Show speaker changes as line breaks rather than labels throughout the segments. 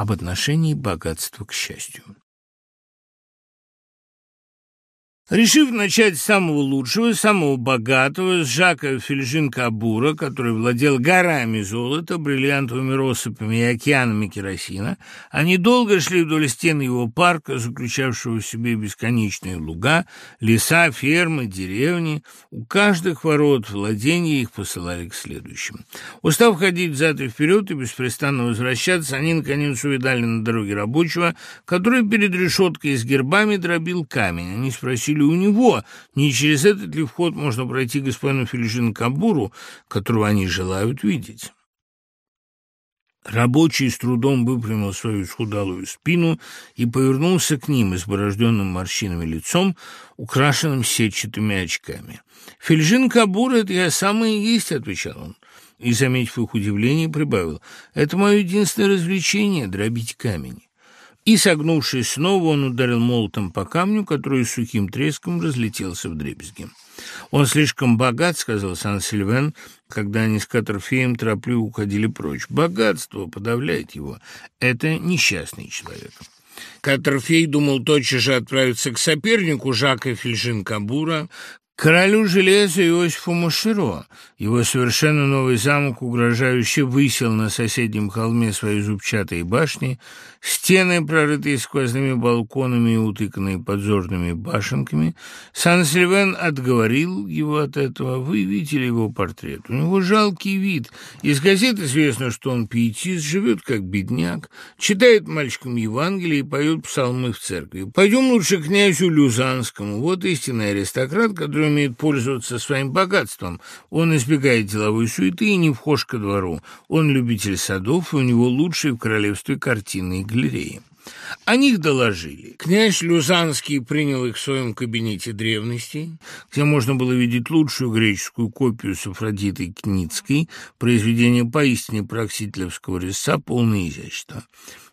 об отношении богатства к счастью. Решив начать с самого лучшего, самого богатого, с Жака Фельжин-Кабура, который владел горами золота, бриллиантовыми россыпями и океанами керосина, они долго шли вдоль стен его парка, заключавшего в себе бесконечные луга, леса, фермы, деревни. У каждых ворот владения их посылали к следующим. Устав ходить взад и вперед и беспрестанно возвращаться, они, наконец, увидали на дороге рабочего, который перед решеткой с гербами дробил камень. Они спросили ли у него, не через этот ли вход можно пройти господину Филижин Кабуру, которого они желают видеть. Рабочий с трудом выпрямил свою схудалую спину и повернулся к ним изборожденным морщинами лицом, украшенным сетчатыми очками. «Фельжин Кабур — это я самый есть», — отвечал он. И, заметив их удивление, прибавил, «Это мое единственное развлечение — дробить камень» и, согнувшись снова, он ударил молотом по камню, который сухим треском разлетелся в дребезги. «Он слишком богат», — сказал Сан-Сильвен, когда они с Катерфеем торопливо уходили прочь. «Богатство подавляет его. Это несчастный человек». Катерфей думал тотчас же отправиться к сопернику Жака Фельжин-Кабура, Королю железа Иосифу Муширо его совершенно новый замок угрожающе высел на соседнем холме свои зубчатые башни, стены, прорытые сквозными балконами и утыканные подзорными башенками. Сан-Сильвен отговорил его от этого. Вы видели его портрет? У него жалкий вид. Из газет известно, что он пиетист, живет как бедняк, читает мальчикам Евангелие и поет псалмы в церкви. Пойдем лучше князю Люзанскому. Вот истинный аристократ, который умеет пользоваться своим богатством. Он избегает деловой суеты и не вхож ко двору. Он любитель садов, и у него лучшие в королевстве картины и галереи. О них доложили. Князь Люзанский принял их в своем кабинете древностей, где можно было видеть лучшую греческую копию с Кницкой, произведение поистине проксителевского резца, полное изящество.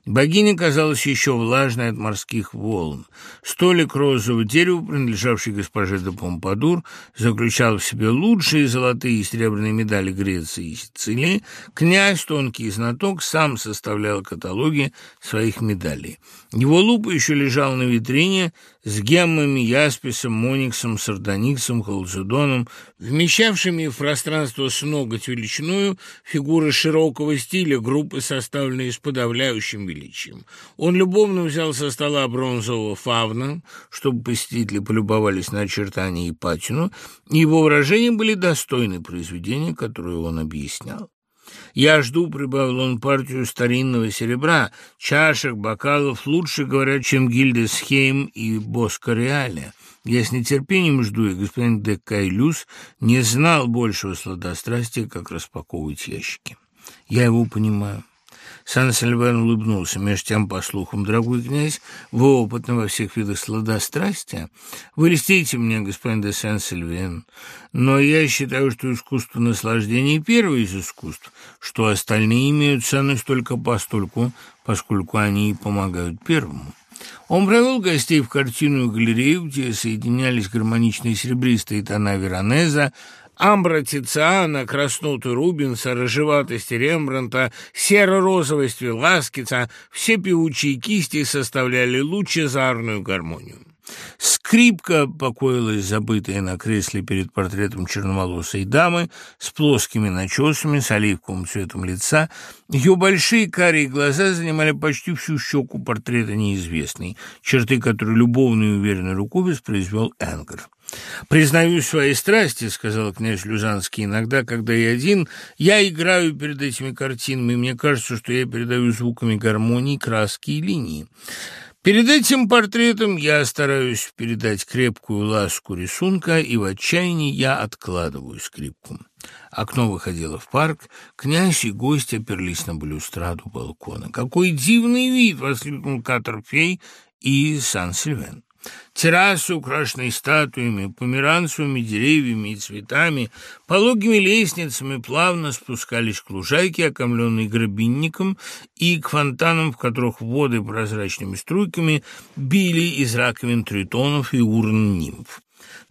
Богиня казалась еще влажной от морских волн. Столик розового дерева, принадлежавший госпоже де Помпадур, заключал в себе лучшие золотые и серебряные медали Греции и Сицилии. Князь, тонкий знаток, сам составлял каталоги своих медалей. Его лупа еще лежала на витрине с геммами, ясписом, мониксом, сардониксом, халцедоном, вмещавшими в пространство с ноготь величиною фигуры широкого стиля, группы, составленные с подавляющим величием. Он любовно взял со стола бронзового фавна, чтобы посетители полюбовались на очертания и патину, и его выражения были достойны произведения, которое он объяснял. Я жду, — прибавил он, — партию старинного серебра, чашек, бокалов, лучше, говорят, чем Гильдесхейм и Боскореале. Я с нетерпением жду, и господин де Кайлюс не знал большего сладострастия, как распаковывать ящики. Я его понимаю. Сан-Сальван улыбнулся. Меж тем, по слухам, дорогой князь, вы опытны во всех видах сладострастия. Вы льстите мне, господин де Сан-Сальвен, но я считаю, что искусство наслаждения первое из искусств, что остальные имеют ценность только постольку, поскольку они помогают первому. Он провел гостей в картинную галерею, где соединялись гармоничные серебристые тона Веронеза, амбра Тициана, красноту Рубинса, рыжеватости Рембранта, серо-розовость Веласкица, все певучие кисти составляли лучезарную гармонию. Скрипка покоилась забытая на кресле перед портретом черноволосой дамы с плоскими начесами, с оливковым цветом лица. Ее большие карие глаза занимали почти всю щеку портрета неизвестной, черты которой любовной и уверенной рукой воспроизвел Энгер. «Признаюсь своей страсти», — сказал князь Люзанский, — «иногда, когда я один, я играю перед этими картинами, мне кажется, что я передаю звуками гармонии краски и линии. Перед этим портретом я стараюсь передать крепкую ласку рисунка, и в отчаянии я откладываю скрипку». Окно выходило в парк, князь и гость оперлись на балюстраду балкона. «Какой дивный вид!» — воскликнул Катерфей и Сан-Сильвен. Террасы, украшенные статуями, померанцевыми деревьями и цветами, пологими лестницами плавно спускались к лужайке, окомленной грабинником, и к фонтанам, в которых воды прозрачными струйками били из раковин тритонов и урн нимф.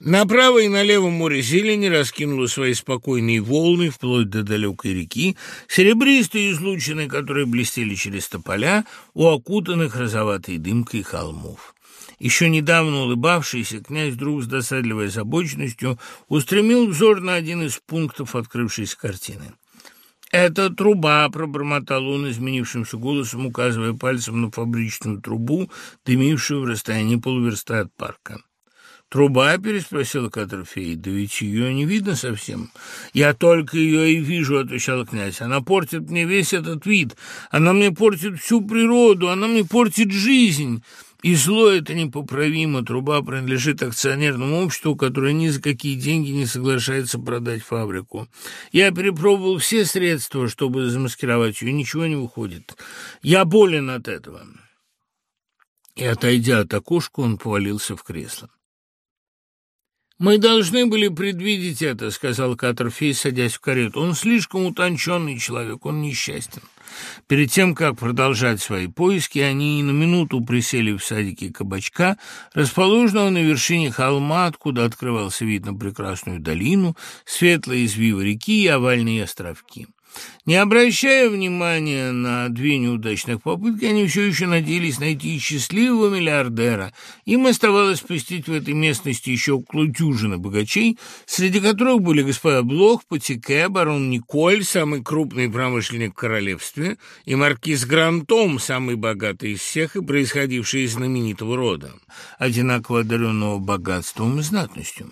Направо и налево море зелени раскинуло свои спокойные волны вплоть до далекой реки, серебристые излучины, которые блестели через тополя у окутанных розоватой дымкой холмов. Еще недавно улыбавшийся князь вдруг с досадливой озабоченностью устремил взор на один из пунктов открывшейся картины. «Это труба», — пробормотал он изменившимся голосом, указывая пальцем на фабричную трубу, дымившую в расстоянии полуверста от парка. «Труба?» — переспросила Катрофей. «Да ведь ее не видно совсем». «Я только ее и вижу», — отвечал князь. «Она портит мне весь этот вид. Она мне портит всю природу. Она мне портит жизнь». И зло это непоправимо. Труба принадлежит акционерному обществу, которое ни за какие деньги не соглашается продать фабрику. Я перепробовал все средства, чтобы замаскировать ее, ничего не выходит. Я болен от этого. И, отойдя от окошка, он повалился в кресло. «Мы должны были предвидеть это», — сказал Катерфей, садясь в карету. «Он слишком утонченный человек, он несчастен». Перед тем, как продолжать свои поиски, они на минуту присели в садике кабачка, расположенного на вершине холма, откуда открывался вид на прекрасную долину, светлые извивы реки и овальные островки. Не обращая внимания на две неудачных попытки, они все еще надеялись найти счастливого миллиардера. Им оставалось спустить в этой местности еще около дюжины богачей, среди которых были господа Блох, Патике, барон Николь, самый крупный промышленник в королевстве, и маркиз Грантом, самый богатый из всех и происходивший из знаменитого рода, одинаково одаренного богатством и знатностью.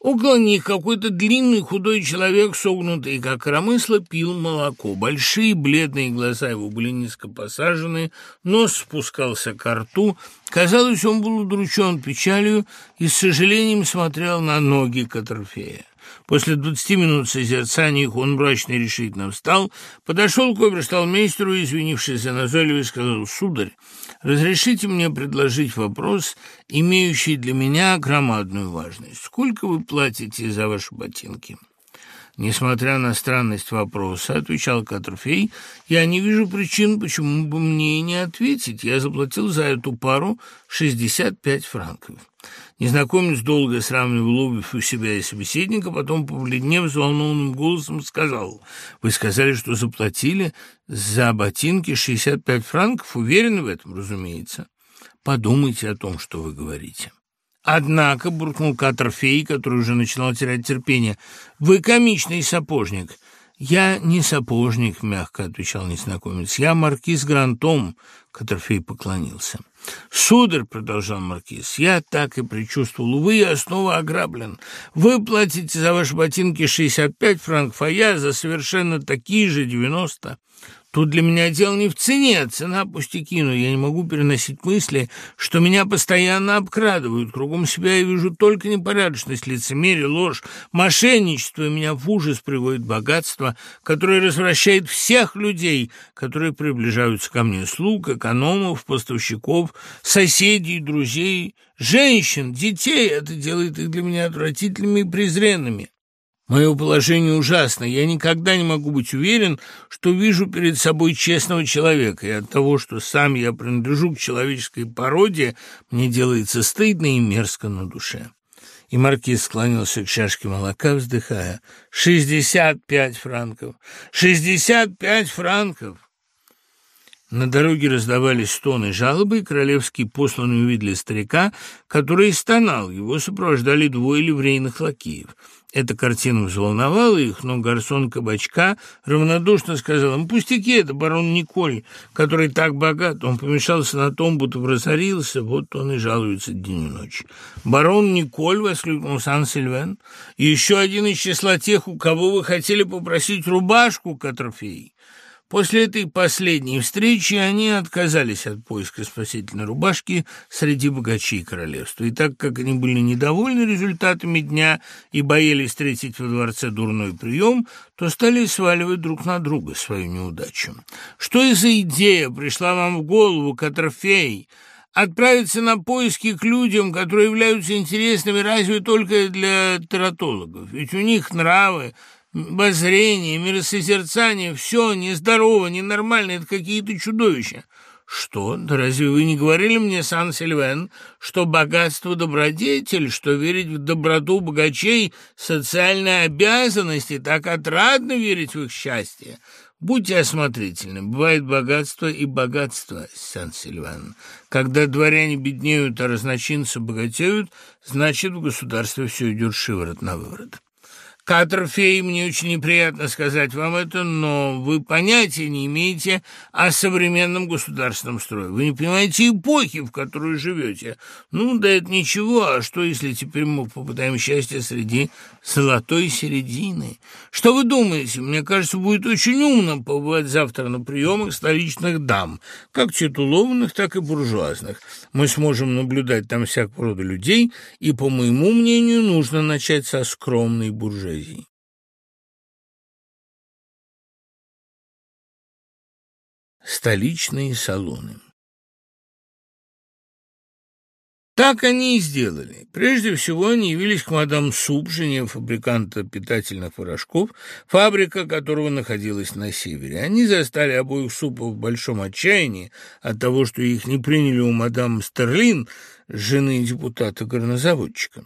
Около них какой-то длинный худой человек, согнутый, как коромысло, пил молоко. Большие бледные глаза его были низко посажены, нос спускался к рту. Казалось, он был удручен печалью и с сожалением смотрел на ноги Катрофея. После двадцати минут созерцания их он мрачно и решительно встал, подошел к обершталмейстеру и, извинившись за назойливость, сказал, «Сударь, разрешите мне предложить вопрос, имеющий для меня громадную важность. Сколько вы платите за ваши ботинки?» Несмотря на странность вопроса, отвечал Катерфей, я не вижу причин, почему бы мне не ответить. Я заплатил за эту пару 65 франков. Незнакомец долго сравнивал обувь у себя и собеседника, потом, побледнев, взволнованным голосом сказал, «Вы сказали, что заплатили за ботинки 65 франков? Уверены в этом, разумеется? Подумайте о том, что вы говорите». «Однако», — буркнул Катерфей, который уже начинал терять терпение, — «вы комичный сапожник». «Я не сапожник», — мягко отвечал незнакомец. «Я маркиз Грантом», — Катерфей поклонился. «Сударь», — продолжал маркиз, — «я так и предчувствовал. Увы, я снова ограблен. Вы платите за ваши ботинки 65 франков, а я за совершенно такие же 90. Тут для меня дело не в цене, а цена пустяки, но я не могу переносить мысли, что меня постоянно обкрадывают. Кругом себя я вижу только непорядочность, лицемерие, ложь, мошенничество, и меня в ужас приводит богатство, которое развращает всех людей, которые приближаются ко мне, слуг, экономов, поставщиков, соседей, друзей, женщин, детей. Это делает их для меня отвратительными и презренными. Мое положение ужасно. Я никогда не могу быть уверен, что вижу перед собой честного человека, и от того, что сам я принадлежу к человеческой породе, мне делается стыдно и мерзко на душе». И маркиз склонился к чашке молока, вздыхая. «Шестьдесят пять франков! Шестьдесят пять франков!» На дороге раздавались стоны жалобы, и королевские посланные увидели старика, который стонал. Его сопровождали двое ливрейных лакеев. Эта картина взволновала их, но гарсон кабачка равнодушно сказал им, «Пустяки, это барон Николь, который так богат, он помешался на том, будто разорился, вот он и жалуется день и ночь». «Барон Николь!» — воскликнул Сан-Сильвен. «Еще один из числа тех, у кого вы хотели попросить рубашку, Катрофей». После этой последней встречи они отказались от поиска спасительной рубашки среди богачей королевства. И так как они были недовольны результатами дня и боялись встретить во дворце дурной прием, то стали сваливать друг на друга свою неудачу. «Что и за идея пришла вам в голову, Катрофей?» отправиться на поиски к людям, которые являются интересными разве только для тератологов. Ведь у них нравы Воззрение, миросозерцание — все нездорово, ненормально, это какие-то чудовища. «Что? Да разве вы не говорили мне, Сан-Сильвен, что богатство – добродетель, что верить в доброту богачей – социальная обязанность, и так отрадно верить в их счастье? Будьте осмотрительны, бывает богатство и богатство, Сан-Сильван. Когда дворяне беднеют, а разночинцы богатеют, значит, в государстве все идет шиворот на выворот. Катерфей, мне очень неприятно сказать вам это, но вы понятия не имеете о современном государственном строе. Вы не понимаете эпохи, в которой живете. Ну, да это ничего, а что, если теперь мы попытаем счастье среди золотой середины? Что вы думаете? Мне кажется, будет очень умно побывать завтра на приемах столичных дам, как титулованных, так и буржуазных. Мы сможем наблюдать там всякого рода людей, и, по моему мнению, нужно начать со скромной буржуазии поэзии. Столичные салоны Так они и сделали. Прежде всего они явились к мадам Суп, жене фабриканта питательных порошков, фабрика которого находилась на севере. Они застали обоих Супов в большом отчаянии от того, что их не приняли у мадам Стерлин, жены депутата-горнозаводчика.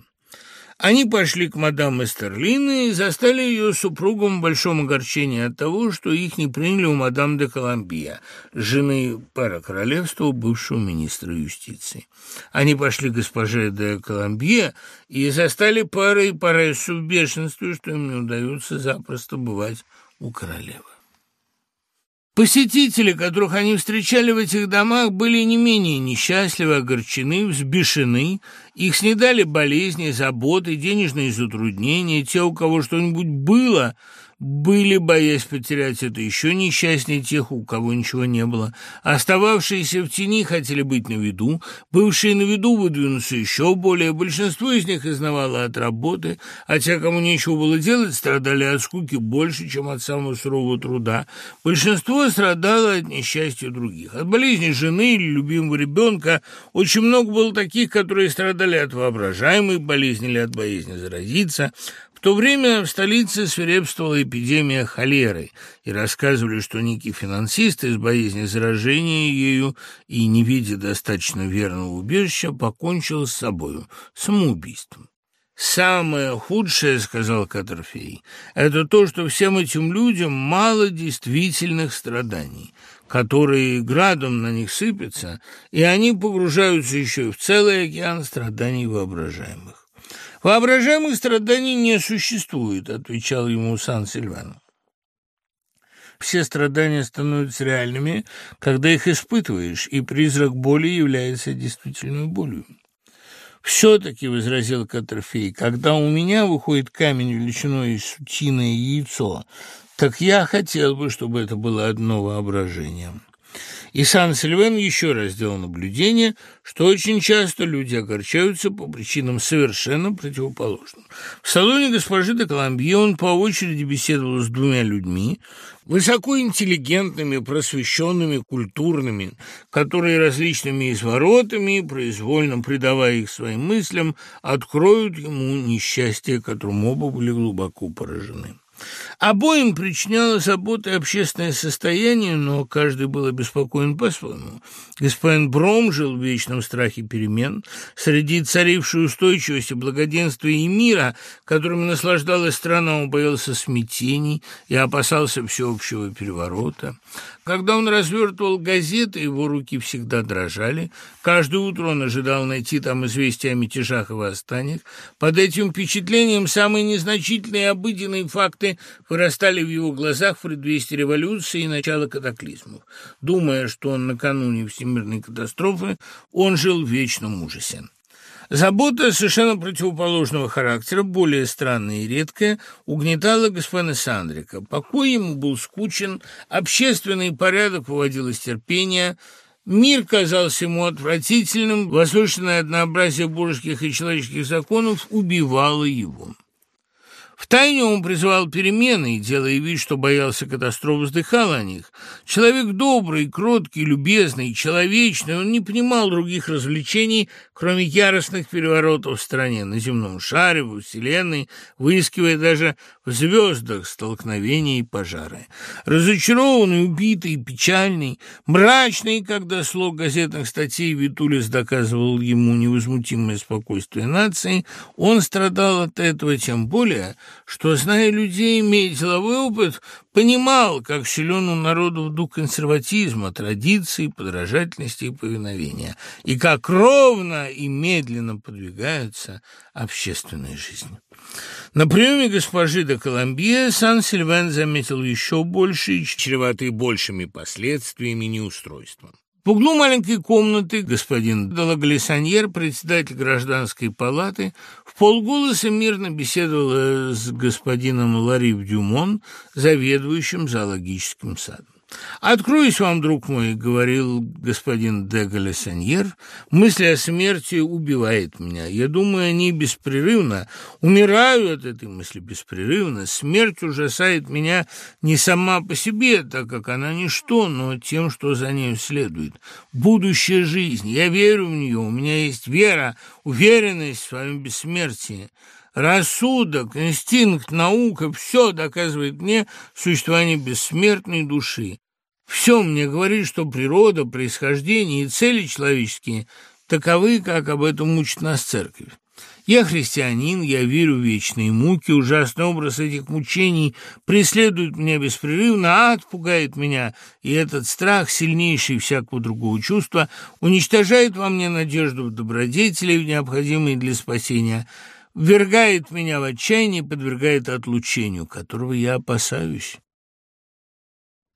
Они пошли к мадам Эстерлин и застали ее супругом в большом огорчении от того, что их не приняли у мадам де Коломбия, жены пара королевства, бывшего министра юстиции. Они пошли к госпоже де Коломбье и застали парой Паресу в бешенстве, что им не удается запросто бывать у королевы. Посетители, которых они встречали в этих домах, были не менее несчастливы, огорчены, взбешены. Их снедали болезни, заботы, денежные затруднения. Те, у кого что-нибудь было, были, боясь потерять это, еще несчастнее тех, у кого ничего не было. Остававшиеся в тени хотели быть на виду, бывшие на виду выдвинуться еще более. Большинство из них изнавало от работы, а те, кому нечего было делать, страдали от скуки больше, чем от самого сурового труда. Большинство страдало от несчастья других. От болезни жены или любимого ребенка очень много было таких, которые страдали от воображаемой болезни или от боязни заразиться то время в столице свирепствовала эпидемия холеры, и рассказывали, что некий финансист из боязни заражения ею и не видя достаточно верного убежища покончил с собою самоубийством. «Самое худшее, — сказал Катерфей, — это то, что всем этим людям мало действительных страданий, которые градом на них сыпятся, и они погружаются еще и в целый океан страданий воображаемых. «Воображаемых страданий не существует», — отвечал ему Сан-Сильвано. Все страдания становятся реальными, когда их испытываешь, и призрак боли является действительной болью. «Все-таки», — возразил Катерфей, — «когда у меня выходит камень величиной сутиное яйцо, так я хотел бы, чтобы это было одно воображение». И Сан-Сильвен еще раз сделал наблюдение, что очень часто люди огорчаются по причинам совершенно противоположным. В салоне госпожи де Коломбье он по очереди беседовал с двумя людьми, высокоинтеллигентными, просвещенными, культурными, которые различными изворотами, произвольно придавая их своим мыслям, откроют ему несчастье, которым оба были глубоко поражены. Обоим причиняло заботы общественное состояние, но каждый был обеспокоен по-своему. Господин Бром жил в вечном страхе перемен. Среди царившей устойчивости, благоденствия и мира, которыми наслаждалась страна, он боялся смятений и опасался всеобщего переворота. Когда он развертывал газеты, его руки всегда дрожали. Каждое утро он ожидал найти там известия о мятежах и восстаниях. Под этим впечатлением самые незначительные обыденные факты вырастали в его глазах в предвестии революции и начала катаклизмов. Думая, что он накануне всемирной катастрофы, он жил в вечном ужасе. Забота совершенно противоположного характера, более странная и редкая, угнетала господина Сандрика. Покой ему был скучен, общественный порядок выводил из терпения, мир казался ему отвратительным, возвышенное однообразие божеских и человеческих законов убивало его. Втайне он призывал перемены, делая вид, что боялся катастроф, вздыхал о них. Человек добрый, кроткий, любезный, человечный, он не понимал других развлечений, кроме яростных переворотов в стране, на земном шаре, во Вселенной, выискивая даже в звездах столкновения и пожары. Разочарованный, убитый, печальный, мрачный, когда слог газетных статей Витулис доказывал ему невозмутимое спокойствие нации, он страдал от этого тем более, что, зная людей, имея деловой опыт, понимал, как силен у народа в дух консерватизма, традиций, подражательности и повиновения, и как ровно и медленно подвигаются общественные жизни. На приеме госпожи де Коломбье Сан-Сильвен заметил еще большие, чреватые большими последствиями неустройства. В углу маленькой комнаты господин Далаглисаньер, председатель гражданской палаты, в полголоса мирно беседовал с господином Ларри Дюмон, заведующим зоологическим садом. «Откроюсь вам, друг мой», — говорил господин де Галесаньер, — «мысль о смерти убивает меня. Я думаю о ней беспрерывно, умираю от этой мысли беспрерывно. Смерть ужасает меня не сама по себе, так как она ничто, но тем, что за нею следует. Будущая жизнь, я верю в нее, у меня есть вера, уверенность в своем бессмертии». Рассудок, инстинкт, наука – все доказывает мне существование бессмертной души. Все мне говорит, что природа, происхождение и цели человеческие таковы, как об этом учит нас церковь. Я христианин, я верю в вечные муки, ужасный образ этих мучений преследует меня беспрерывно, ад пугает меня, и этот страх, сильнейший всякого другого чувства, уничтожает во мне надежду в добродетели, необходимые для спасения – ввергает меня в отчаяние, подвергает отлучению, которого я опасаюсь.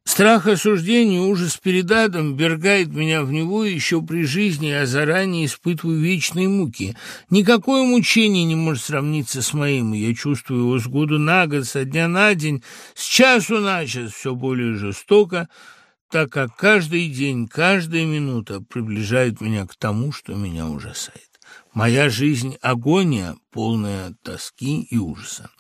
Страх осуждения, ужас перед адом ввергает меня в него еще при жизни, а заранее испытываю вечные муки. Никакое мучение не может сравниться с моим, я чувствую его с года на год, со дня на день, с часу на час все более жестоко, так как каждый день, каждая минута приближает меня к тому, что меня ужасает. Моя жизнь — агония, полная тоски и ужаса.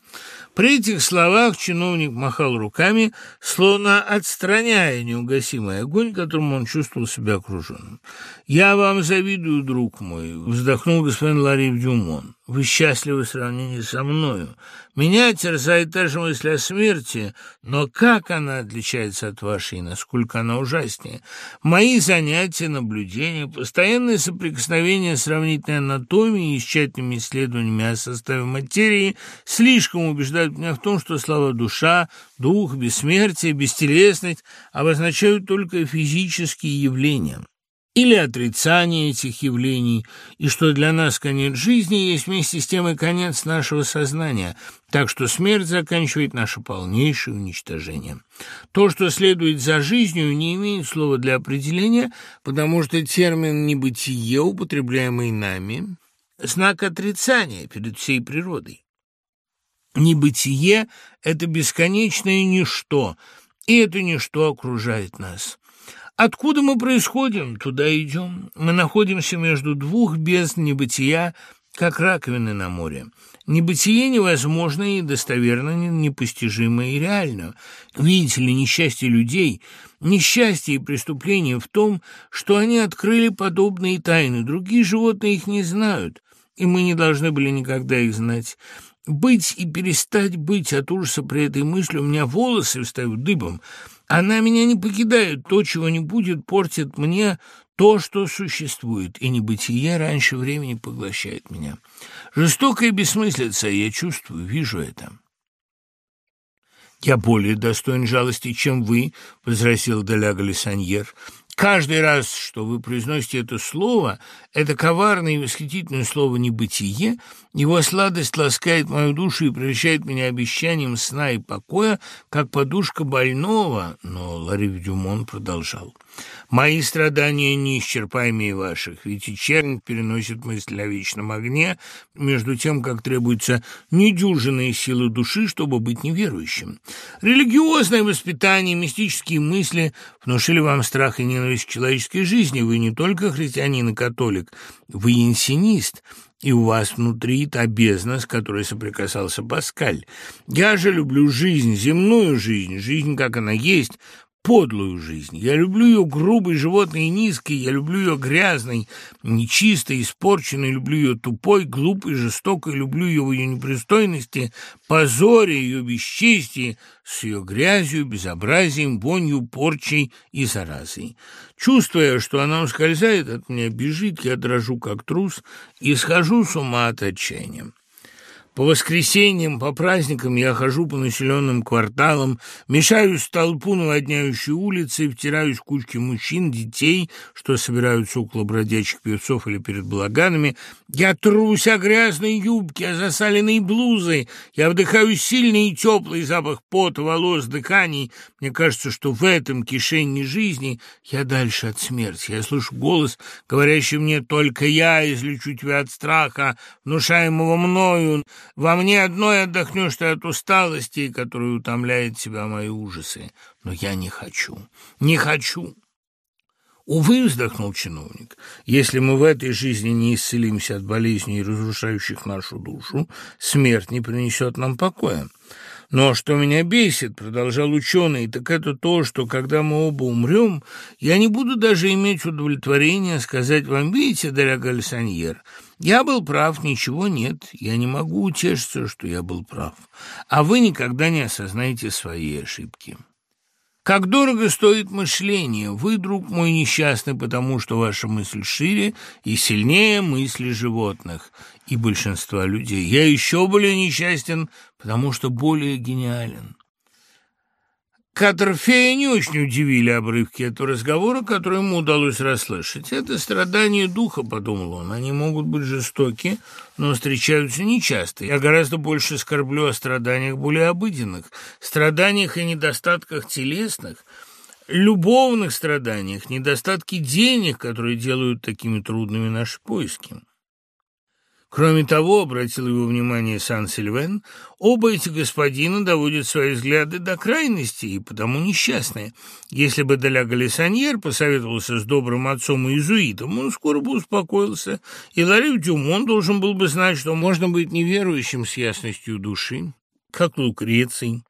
При этих словах чиновник махал руками, словно отстраняя неугасимый огонь, которым он чувствовал себя окруженным. «Я вам завидую, друг мой», — вздохнул господин Ларри Дюмон. «Вы счастливы в сравнении со мною. Меня терзает та же мысль о смерти, но как она отличается от вашей, насколько она ужаснее? Мои занятия, наблюдения, постоянное соприкосновение сравнительной анатомией и с тщательными исследованиями о составе материи слишком убеждают меня в том, что слова «душа», «дух», «бессмертие», «бестелесность» обозначают только физические явления или отрицание этих явлений, и что для нас конец жизни есть вместе с тем и конец нашего сознания, так что смерть заканчивает наше полнейшее уничтожение. То, что следует за жизнью, не имеет слова для определения, потому что термин «небытие», употребляемый нами, знак отрицания перед всей природой. Небытие — это бесконечное ничто, и это ничто окружает нас. Откуда мы происходим, туда идем. Мы находимся между двух бездн небытия, как раковины на море. Небытие невозможно и достоверно, непостижимо и реально. Видите ли, несчастье людей, несчастье и преступление в том, что они открыли подобные тайны. Другие животные их не знают, и мы не должны были никогда их знать. Быть и перестать быть от ужаса при этой мысли у меня волосы встают дыбом – она меня не покидает, то, чего не будет, портит мне то, что существует, и небытие раньше времени поглощает меня. Жестокая бессмыслица, я чувствую, вижу это. «Я более достоин жалости, чем вы», — возразил Деляга Лесаньер. Каждый раз, что вы произносите это слово, это коварное и восхитительное слово «небытие», его сладость ласкает мою душу и превращает меня обещанием сна и покоя, как подушка больного. Но Ларри Дюмон продолжал. Мои страдания неисчерпаемее ваших, ведь и чернь переносит мысль о вечном огне, между тем, как требуется недюжинные силы души, чтобы быть неверующим. Религиозное воспитание, мистические мысли внушили вам страх и ненависть к человеческой жизни. Вы не только христианин и католик, вы инсинист, и у вас внутри та бездна, с которой соприкасался Паскаль. Я же люблю жизнь, земную жизнь, жизнь, как она есть, подлую жизнь. Я люблю ее грубой, животной и низкой, я люблю ее грязной, нечистой, испорченной, люблю ее тупой, глупой, жестокой, люблю ее в ее непристойности, позоре, ее бесчестии, с ее грязью, безобразием, вонью, порчей и заразой. Чувствуя, что она ускользает от меня, бежит, я дрожу, как трус, и схожу с ума от отчаяния. По воскресеньям, по праздникам я хожу по населенным кварталам, мешаюсь в толпу, наводняющей улицы, втираюсь в кучки мужчин, детей, что собираются около бродячих певцов или перед балаганами. Я трусь о грязной юбке, о засаленной блузы. Я вдыхаю сильный и теплый запах пота, волос, дыханий. Мне кажется, что в этом кишении жизни я дальше от смерти. Я слышу голос, говорящий мне «Только я излечу тебя от страха, внушаемого мною». Во мне одной отдохнешь ты от усталости, которая утомляет тебя мои ужасы. Но я не хочу, не хочу. «Увы», — вздохнул чиновник, — «если мы в этой жизни не исцелимся от болезней, разрушающих нашу душу, смерть не принесет нам покоя. Но что меня бесит, продолжал ученый, так это то, что когда мы оба умрем, я не буду даже иметь удовлетворения сказать вам, видите, дорогой Альсаньер, я был прав, ничего нет, я не могу утешиться, что я был прав, а вы никогда не осознаете свои ошибки. Как дорого стоит мышление! Вы, друг мой, несчастный, потому что ваша мысль шире и сильнее мысли животных и большинства людей. Я еще более несчастен, потому что более гениален. Каттерфея не очень удивили обрывки этого разговора, который ему удалось расслышать. «Это страдание духа», — подумал он. «Они могут быть жестоки, но встречаются нечасто. Я гораздо больше скорблю о страданиях более обыденных, страданиях и недостатках телесных, любовных страданиях, недостатки денег, которые делают такими трудными наши поиски». Кроме того, обратил его внимание Сан-Сильвен, оба эти господина доводят свои взгляды до крайности и потому несчастные. Если бы Деля Галисаньер посоветовался с добрым отцом и иезуитом, он скоро бы успокоился, и Ларри Дюмон должен был бы знать, что можно быть неверующим с ясностью души, как Лукреций,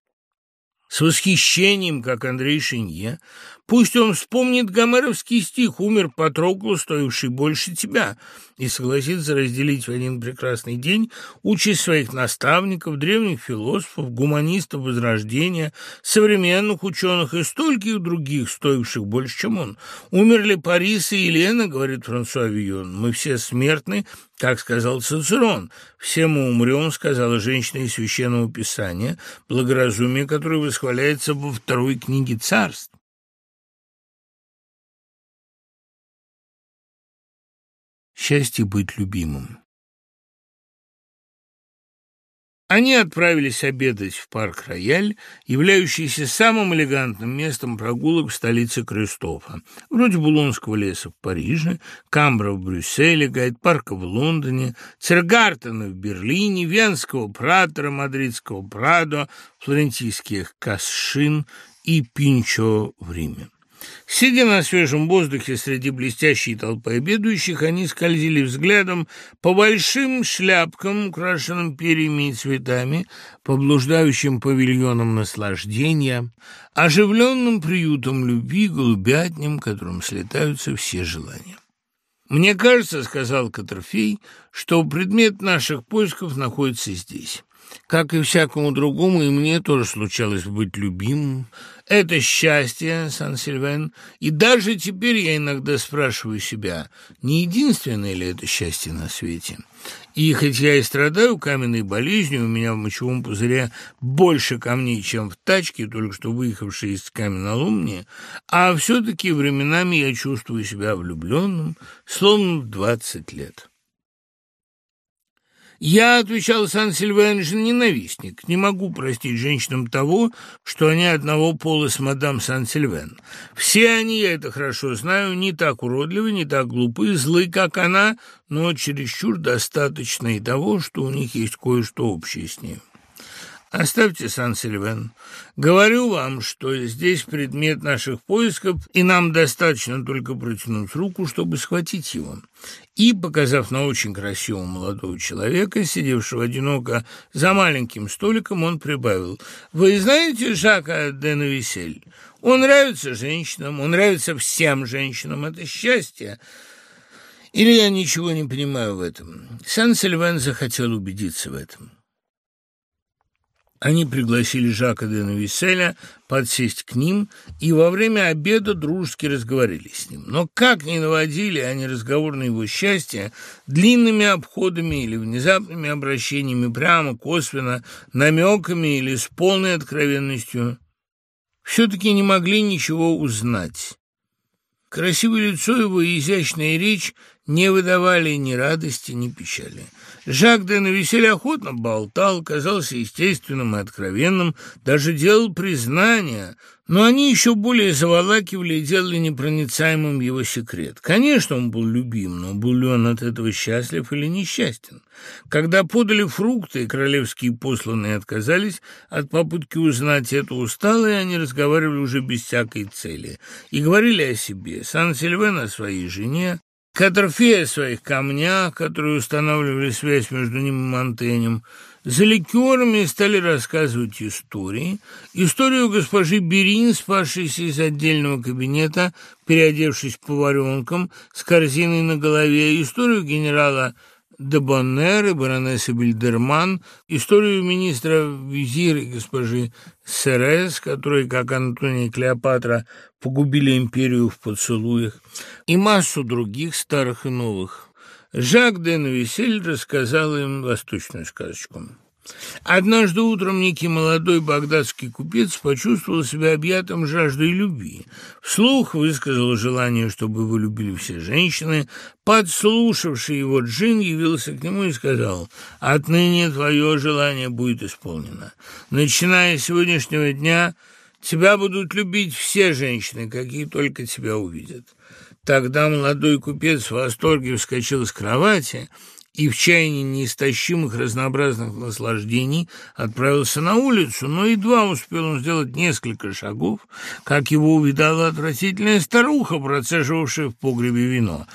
с восхищением, как Андрей Шинье, Пусть он вспомнит гомеровский стих «Умер Патроклу, стоивший больше тебя», и согласится разделить в один прекрасный день участь своих наставников, древних философов, гуманистов Возрождения, современных ученых и стольких других, стоивших больше, чем он. Умерли Парис и Елена, говорит Франсуа Вион, мы все смертны, как сказал Цицерон. «Все мы умрем», — сказала женщина из Священного Писания, благоразумие, которое восхваляется во второй книге царств. Счастье быть любимым. Они отправились обедать в парк «Рояль», являющийся самым элегантным местом прогулок в столице Кристофа, вроде Булонского леса в Париже, Камбра в Брюсселе, Гайд-парка в Лондоне, Цергартена в Берлине, Венского Пратера, Мадридского Прадо, флорентийских Касшин и Пинчо в Риме. Сидя на свежем воздухе среди блестящей толпы обедающих, они скользили взглядом по большим шляпкам, украшенным перьями и цветами, по блуждающим павильонам наслаждения, оживленным приютом любви, голубятням, которым слетаются все желания. «Мне кажется, — сказал Катерфей, — что предмет наших поисков находится здесь». Как и всякому другому, и мне тоже случалось быть любимым. Это счастье, Сан-Сильвен. И даже теперь я иногда спрашиваю себя, не единственное ли это счастье на свете? И хоть я и страдаю каменной болезнью, у меня в мочевом пузыре больше камней, чем в тачке, только что выехавшей из каменоломни, а все-таки временами я чувствую себя влюбленным, словно в двадцать лет. Я, отвечал Сан-Сильвен, ненавистник. Не могу простить женщинам того, что они одного пола с мадам Сан-Сильвен. Все они, я это хорошо знаю, не так уродливы, не так глупы, злы, как она, но чересчур достаточно и того, что у них есть кое-что общее с ней. Оставьте Сан-Сильвен. Говорю вам, что здесь предмет наших поисков, и нам достаточно только протянуть руку, чтобы схватить его. И, показав на очень красивого молодого человека, сидевшего одиноко за маленьким столиком, он прибавил. «Вы знаете Жака де Новисель? Он нравится женщинам, он нравится всем женщинам. Это счастье». Или я ничего не понимаю в этом? Сан-Сильвен захотел убедиться в этом. Они пригласили Жака де Новиселя подсесть к ним и во время обеда дружески разговорили с ним. Но как ни наводили они разговор на его счастье, длинными обходами или внезапными обращениями, прямо, косвенно, намеками или с полной откровенностью, все-таки не могли ничего узнать. Красивое лицо его и изящная речь не выдавали ни радости, ни печали. Жак де Нависель охотно болтал, казался естественным и откровенным, даже делал признания, но они еще более заволакивали и делали непроницаемым его секрет. Конечно, он был любим, но был ли он от этого счастлив или несчастен? Когда подали фрукты, королевские посланные отказались от попытки узнать это усталые, они разговаривали уже без всякой цели и говорили о себе. Сан-Сильвен о своей жене, Катерфей о своих камнях, которые устанавливали связь между ним и Монтенем, за ликерами стали рассказывать истории. Историю госпожи Берин, спасшейся из отдельного кабинета, переодевшись поваренком, с корзиной на голове, историю генерала де Боннер и баронессы Бильдерман, историю министра визира госпожи Серес, которые, как Антония и Клеопатра, погубили империю в поцелуях, и массу других старых и новых. Жак де Новисель рассказал им восточную сказочку. Однажды утром некий молодой багдадский купец почувствовал себя объятым жаждой любви. Вслух высказал желание, чтобы его любили все женщины. Подслушавший его джин явился к нему и сказал, «Отныне твое желание будет исполнено. Начиная с сегодняшнего дня тебя будут любить все женщины, какие только тебя увидят». Тогда молодой купец в восторге вскочил с кровати – и в чаянии неистощимых разнообразных наслаждений отправился на улицу, но едва успел он сделать несколько шагов, как его увидала отвратительная старуха, процеживавшая в погребе вино.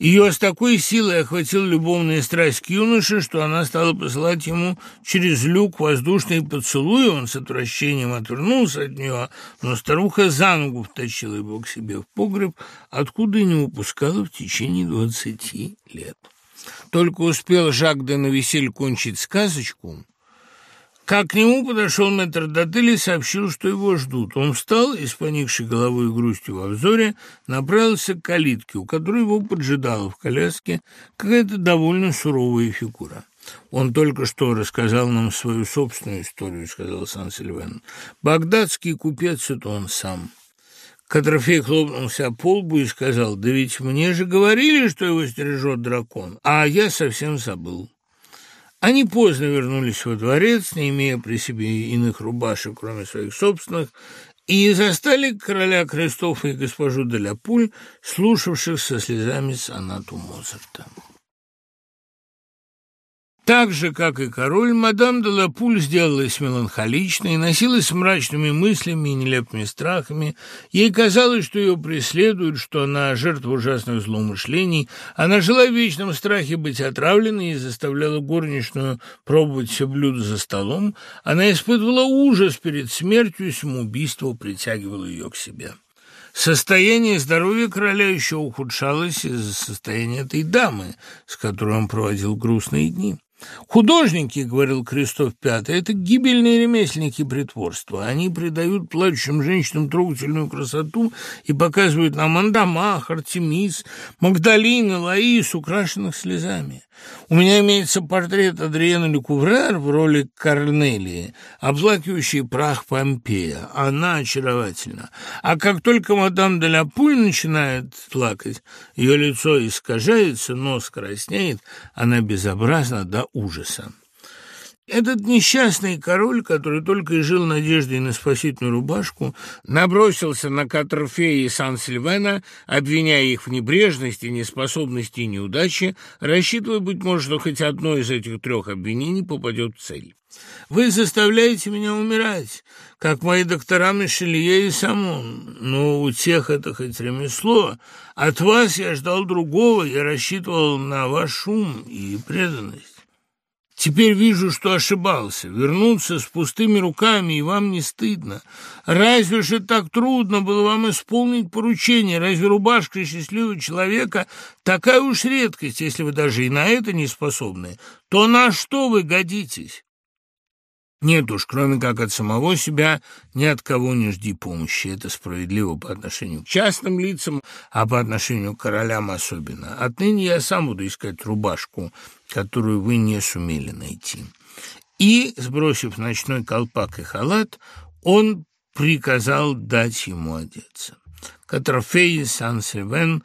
Ее с такой силой охватила любовная страсть к юноше, что она стала посылать ему через люк воздушные поцелуи, он с отвращением отвернулся от нее, но старуха за ногу втащила его к себе в погреб, откуда и не упускала в течение двадцати лет. Только успел Жак де Новисель кончить сказочку, как к нему подошел метрдотель и сообщил, что его ждут. Он встал и, с поникшей головой и грустью во взоре, направился к калитке, у которой его поджидала в коляске какая-то довольно суровая фигура. «Он только что рассказал нам свою собственную историю», — сказал Сан-Сильвен. «Багдадский купец — это он сам». Котрофей хлопнулся по лбу и сказал, «Да ведь мне же говорили, что его стережет дракон, а я совсем забыл». Они поздно вернулись во дворец, не имея при себе иных рубашек, кроме своих собственных, и застали короля Кристофа и госпожу Деляпуль, слушавших со слезами сонату Моцарта. Так же, как и король, мадам де Лапуль сделалась меланхоличной, носилась мрачными мыслями и нелепыми страхами. Ей казалось, что ее преследуют, что она жертва ужасных злоумышлений. Она жила в вечном страхе быть отравленной и заставляла горничную пробовать все блюда за столом. Она испытывала ужас перед смертью, и самоубийство притягивало ее к себе. Состояние здоровья короля еще ухудшалось из-за состояния этой дамы, с которой он проводил грустные дни. Художники, говорил Кристоф V, это гибельные ремесленники притворства. Они придают плачущим женщинам трогательную красоту и показывают нам Андамах, Артемис, Магдалины, Лаис, украшенных слезами. У меня имеется портрет Адриена Люкуврер в роли Корнелии, оплакивающий прах Помпея. Она очаровательна. А как только мадам де ла Пуль начинает плакать, ее лицо искажается, нос краснеет, она безобразна до ужаса. Этот несчастный король, который только и жил надеждой на спасительную рубашку, набросился на Катерфея и Сан-Сильвена, обвиняя их в небрежности, неспособности и неудаче, рассчитывая, быть может, что хоть одно из этих трех обвинений попадет в цель. «Вы заставляете меня умирать, как мои доктора Мишелье и Самон, но у тех это хоть ремесло. От вас я ждал другого, я рассчитывал на ваш ум и преданность». Теперь вижу, что ошибался. Вернуться с пустыми руками, и вам не стыдно. Разве же так трудно было вам исполнить поручение? Разве рубашка счастливого человека такая уж редкость, если вы даже и на это не способны? То на что вы годитесь? Нет уж, кроме как от самого себя, ни от кого не жди помощи. Это справедливо по отношению к частным лицам, а по отношению к королям особенно. Отныне я сам буду искать рубашку, которую вы не сумели найти. И, сбросив ночной колпак и халат, он приказал дать ему одеться. Катрофей и Сан-Сильвен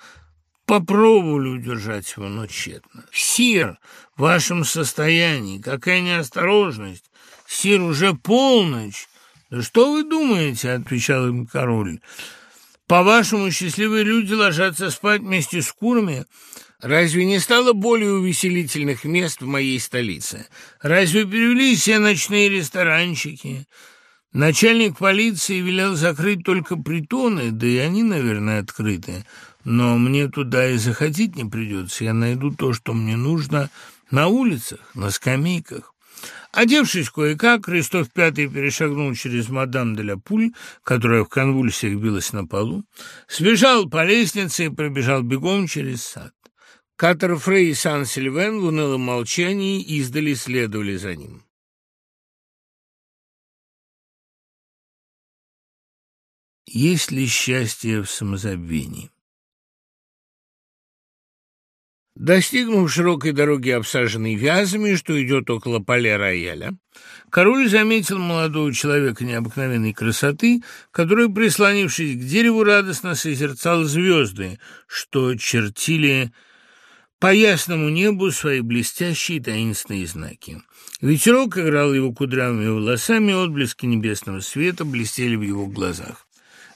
попробовали удержать его, но тщетно. «Сир, в вашем состоянии, какая неосторожность! Сир, уже полночь!» «Да что вы думаете?» — отвечал им король. «По-вашему, счастливые люди ложатся спать вместе с курами?» Разве не стало более увеселительных мест в моей столице? Разве перевели все ночные ресторанчики? Начальник полиции велел закрыть только притоны, да и они, наверное, открыты. Но мне туда и заходить не придется. Я найду то, что мне нужно на улицах, на скамейках. Одевшись кое-как, Кристоф Пятый перешагнул через мадам де ля Пуль, которая в конвульсиях билась на полу, сбежал по лестнице и пробежал бегом через сад. Катер и Сан-Сильвен в унылом молчании издали следовали за ним. Есть ли счастье в самозабвении? Достигнув широкой дороги, обсаженной вязами, что идет около поля рояля, король заметил молодого человека необыкновенной красоты, который, прислонившись к дереву, радостно созерцал звезды, что чертили по ясному небу свои блестящие таинственные знаки. Ветерок играл его кудрявыми волосами, отблески небесного света блестели в его глазах.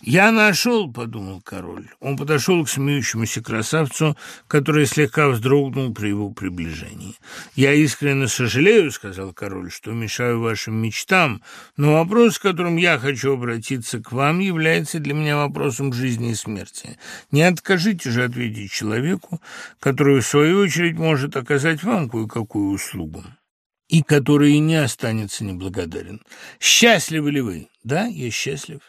«Я нашел», — подумал король. Он подошел к смеющемуся красавцу, который слегка вздрогнул при его приближении. «Я искренне сожалею», — сказал король, — «что мешаю вашим мечтам, но вопрос, с которым я хочу обратиться к вам, является для меня вопросом жизни и смерти. Не откажите же ответить человеку, который, в свою очередь, может оказать вам кое-какую услугу» и который не останется неблагодарен. Счастливы ли вы? Да, я счастлив.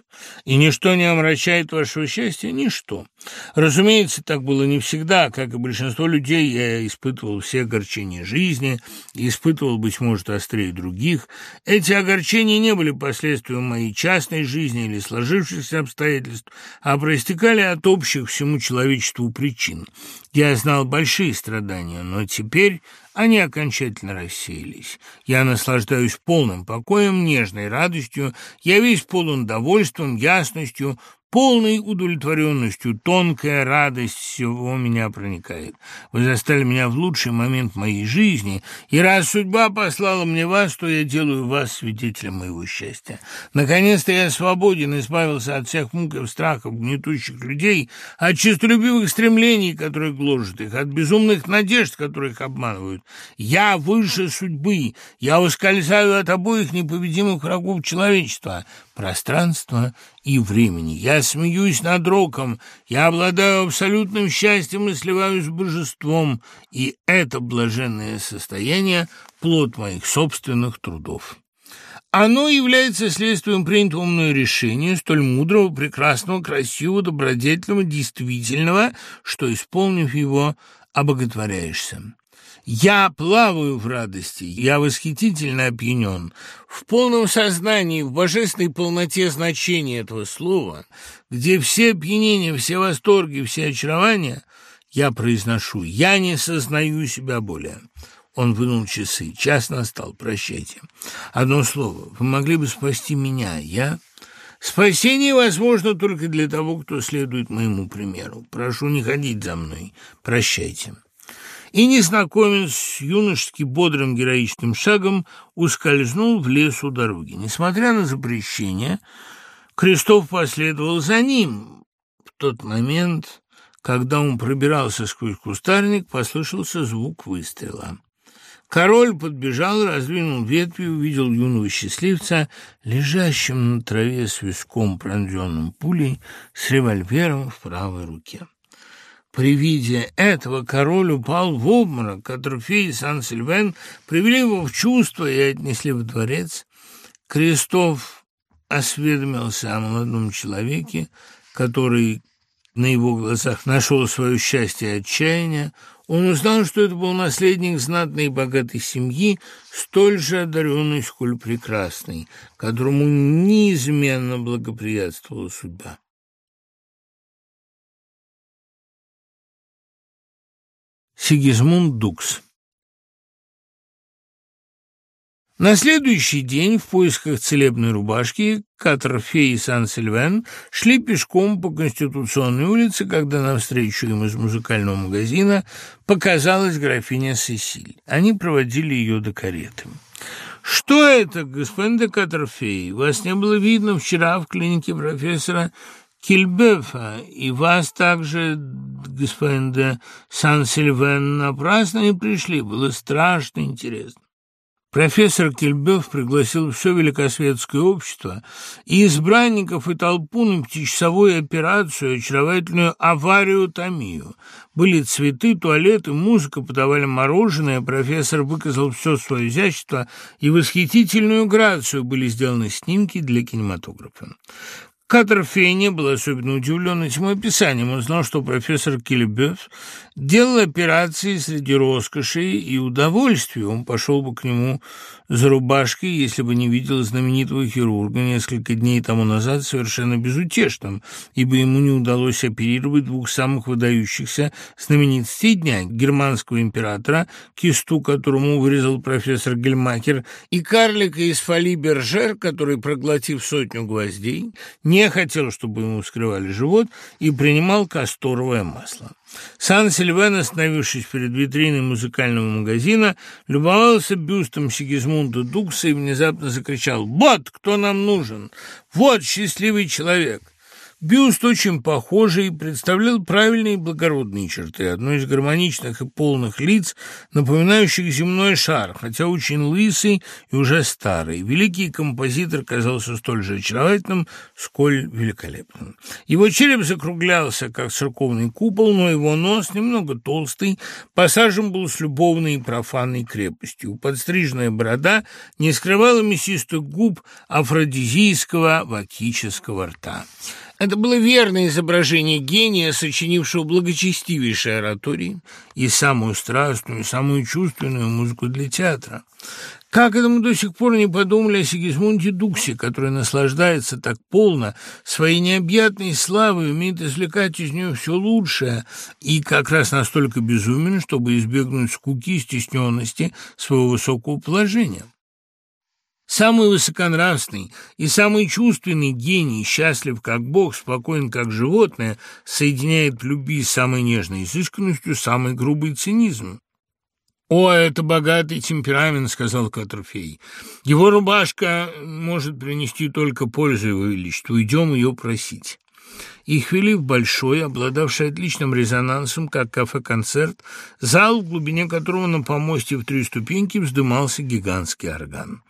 И ничто не омрачает вашего счастья? Ничто. Разумеется, так было не всегда. Как и большинство людей, я испытывал все огорчения жизни, испытывал, быть может, острее других. Эти огорчения не были последствием моей частной жизни или сложившихся обстоятельств, а проистекали от общих всему человечеству причин. Я знал большие страдания, но теперь они окончательно рассеялись. Я наслаждаюсь полным покоем, нежной радостью, я весь полон довольством, ясностью, полной удовлетворенностью, тонкая радость всего меня проникает. Вы застали меня в лучший момент моей жизни, и раз судьба послала мне вас, то я делаю вас свидетелем моего счастья. Наконец-то я свободен, избавился от всех мук и страхов гнетущих людей, от честолюбивых стремлений, которые гложат их, от безумных надежд, которые их обманывают. Я выше судьбы, я ускользаю от обоих непобедимых врагов человечества пространства и времени. Я смеюсь над роком, я обладаю абсолютным счастьем и сливаюсь с божеством, и это блаженное состояние – плод моих собственных трудов. Оно является следствием принятого мною решения, столь мудрого, прекрасного, красивого, добродетельного, действительного, что, исполнив его, обоготворяешься. Я плаваю в радости, я восхитительно опьянен. В полном сознании, в божественной полноте значения этого слова, где все опьянения, все восторги, все очарования, я произношу «Я не сознаю себя более». Он вынул часы. Час настал. Прощайте. Одно слово. Вы могли бы спасти меня. Я... Спасение возможно только для того, кто следует моему примеру. Прошу не ходить за мной. Прощайте. И незнакомец с юношески бодрым героичным шагом ускользнул в лес у дороги. Несмотря на запрещение, Крестов последовал за ним. В тот момент, когда он пробирался сквозь кустарник, послышался звук выстрела. Король подбежал, раздвинул ветви, увидел юного счастливца, лежащим на траве с виском, пронзенным пулей, с револьвером в правой руке. При виде этого король упал в обморок, а трофей Сан-Сильвен привели его в чувство и отнесли в дворец. Крестов осведомился о молодом человеке, который на его глазах нашел свое счастье и отчаяние. Он узнал, что это был наследник знатной и богатой семьи, столь же одаренный, сколь прекрасный, которому неизменно благоприятствовала судьба. Сигизмунд Дукс На следующий день в поисках целебной рубашки Катерфей и Сан-Сильвен шли пешком по Конституционной улице, когда навстречу им из музыкального магазина показалась графиня Сесиль. Они проводили ее до кареты. «Что это, господин де Катерфей? Вас не было видно вчера в клинике профессора Кильбефа, и вас также, господин де Сан-Сильвен, напрасно не пришли. Было страшно интересно». Профессор Кельбёв пригласил все великосветское общество и избранников и толпу на пятичасовую операцию, очаровательную аварию Томию. Были цветы, туалеты, музыка, подавали мороженое, профессор выказал все свое изящество и восхитительную грацию, были сделаны снимки для кинематографа. Каттерфей не был особенно удивлен этим описанием. Он знал, что профессор Кильбёв делал операции среди роскоши и удовольствия. Он пошел бы к нему за рубашкой, если бы не видел знаменитого хирурга несколько дней тому назад совершенно безутешным, ибо ему не удалось оперировать двух самых выдающихся знаменитостей дня – германского императора, кисту которому вырезал профессор Гельмакер, и карлика из Фали Бержер, который, проглотив сотню гвоздей, не хотел, чтобы ему вскрывали живот, и принимал касторовое масло. Сан-Сильвен, остановившись перед витриной музыкального магазина, любовался бюстом Сигизмунда Дукса и внезапно закричал «Вот кто нам нужен! Вот счастливый человек!» Бюст очень похожий, представлял правильные и благородные черты, одно из гармоничных и полных лиц, напоминающих земной шар, хотя очень лысый и уже старый. Великий композитор казался столь же очаровательным, сколь великолепным. Его череп закруглялся, как церковный купол, но его нос, немного толстый, посажен был с любовной и профанной крепостью. Подстриженная борода не скрывала мясистых губ афродизийского вакического рта. Это было верное изображение гения, сочинившего благочестивейшие оратории и самую страстную, самую чувственную музыку для театра. Как это мы до сих пор не подумали о Сигизмунде Дуксе, который наслаждается так полно своей необъятной славой, умеет извлекать из нее все лучшее и как раз настолько безумен, чтобы избегнуть скуки и стесненности своего высокого положения. Самый высоконравственный и самый чувственный гений, счастлив как бог, спокоен как животное, соединяет любви с самой нежной изысканностью самый грубый цинизм. «О, это богатый темперамент», — сказал Катрофей. «Его рубашка может принести только пользу его величеству. Идем ее просить». Их вели в большой, обладавший отличным резонансом, как кафе-концерт, зал, в глубине которого на помосте в три ступеньки вздымался гигантский орган.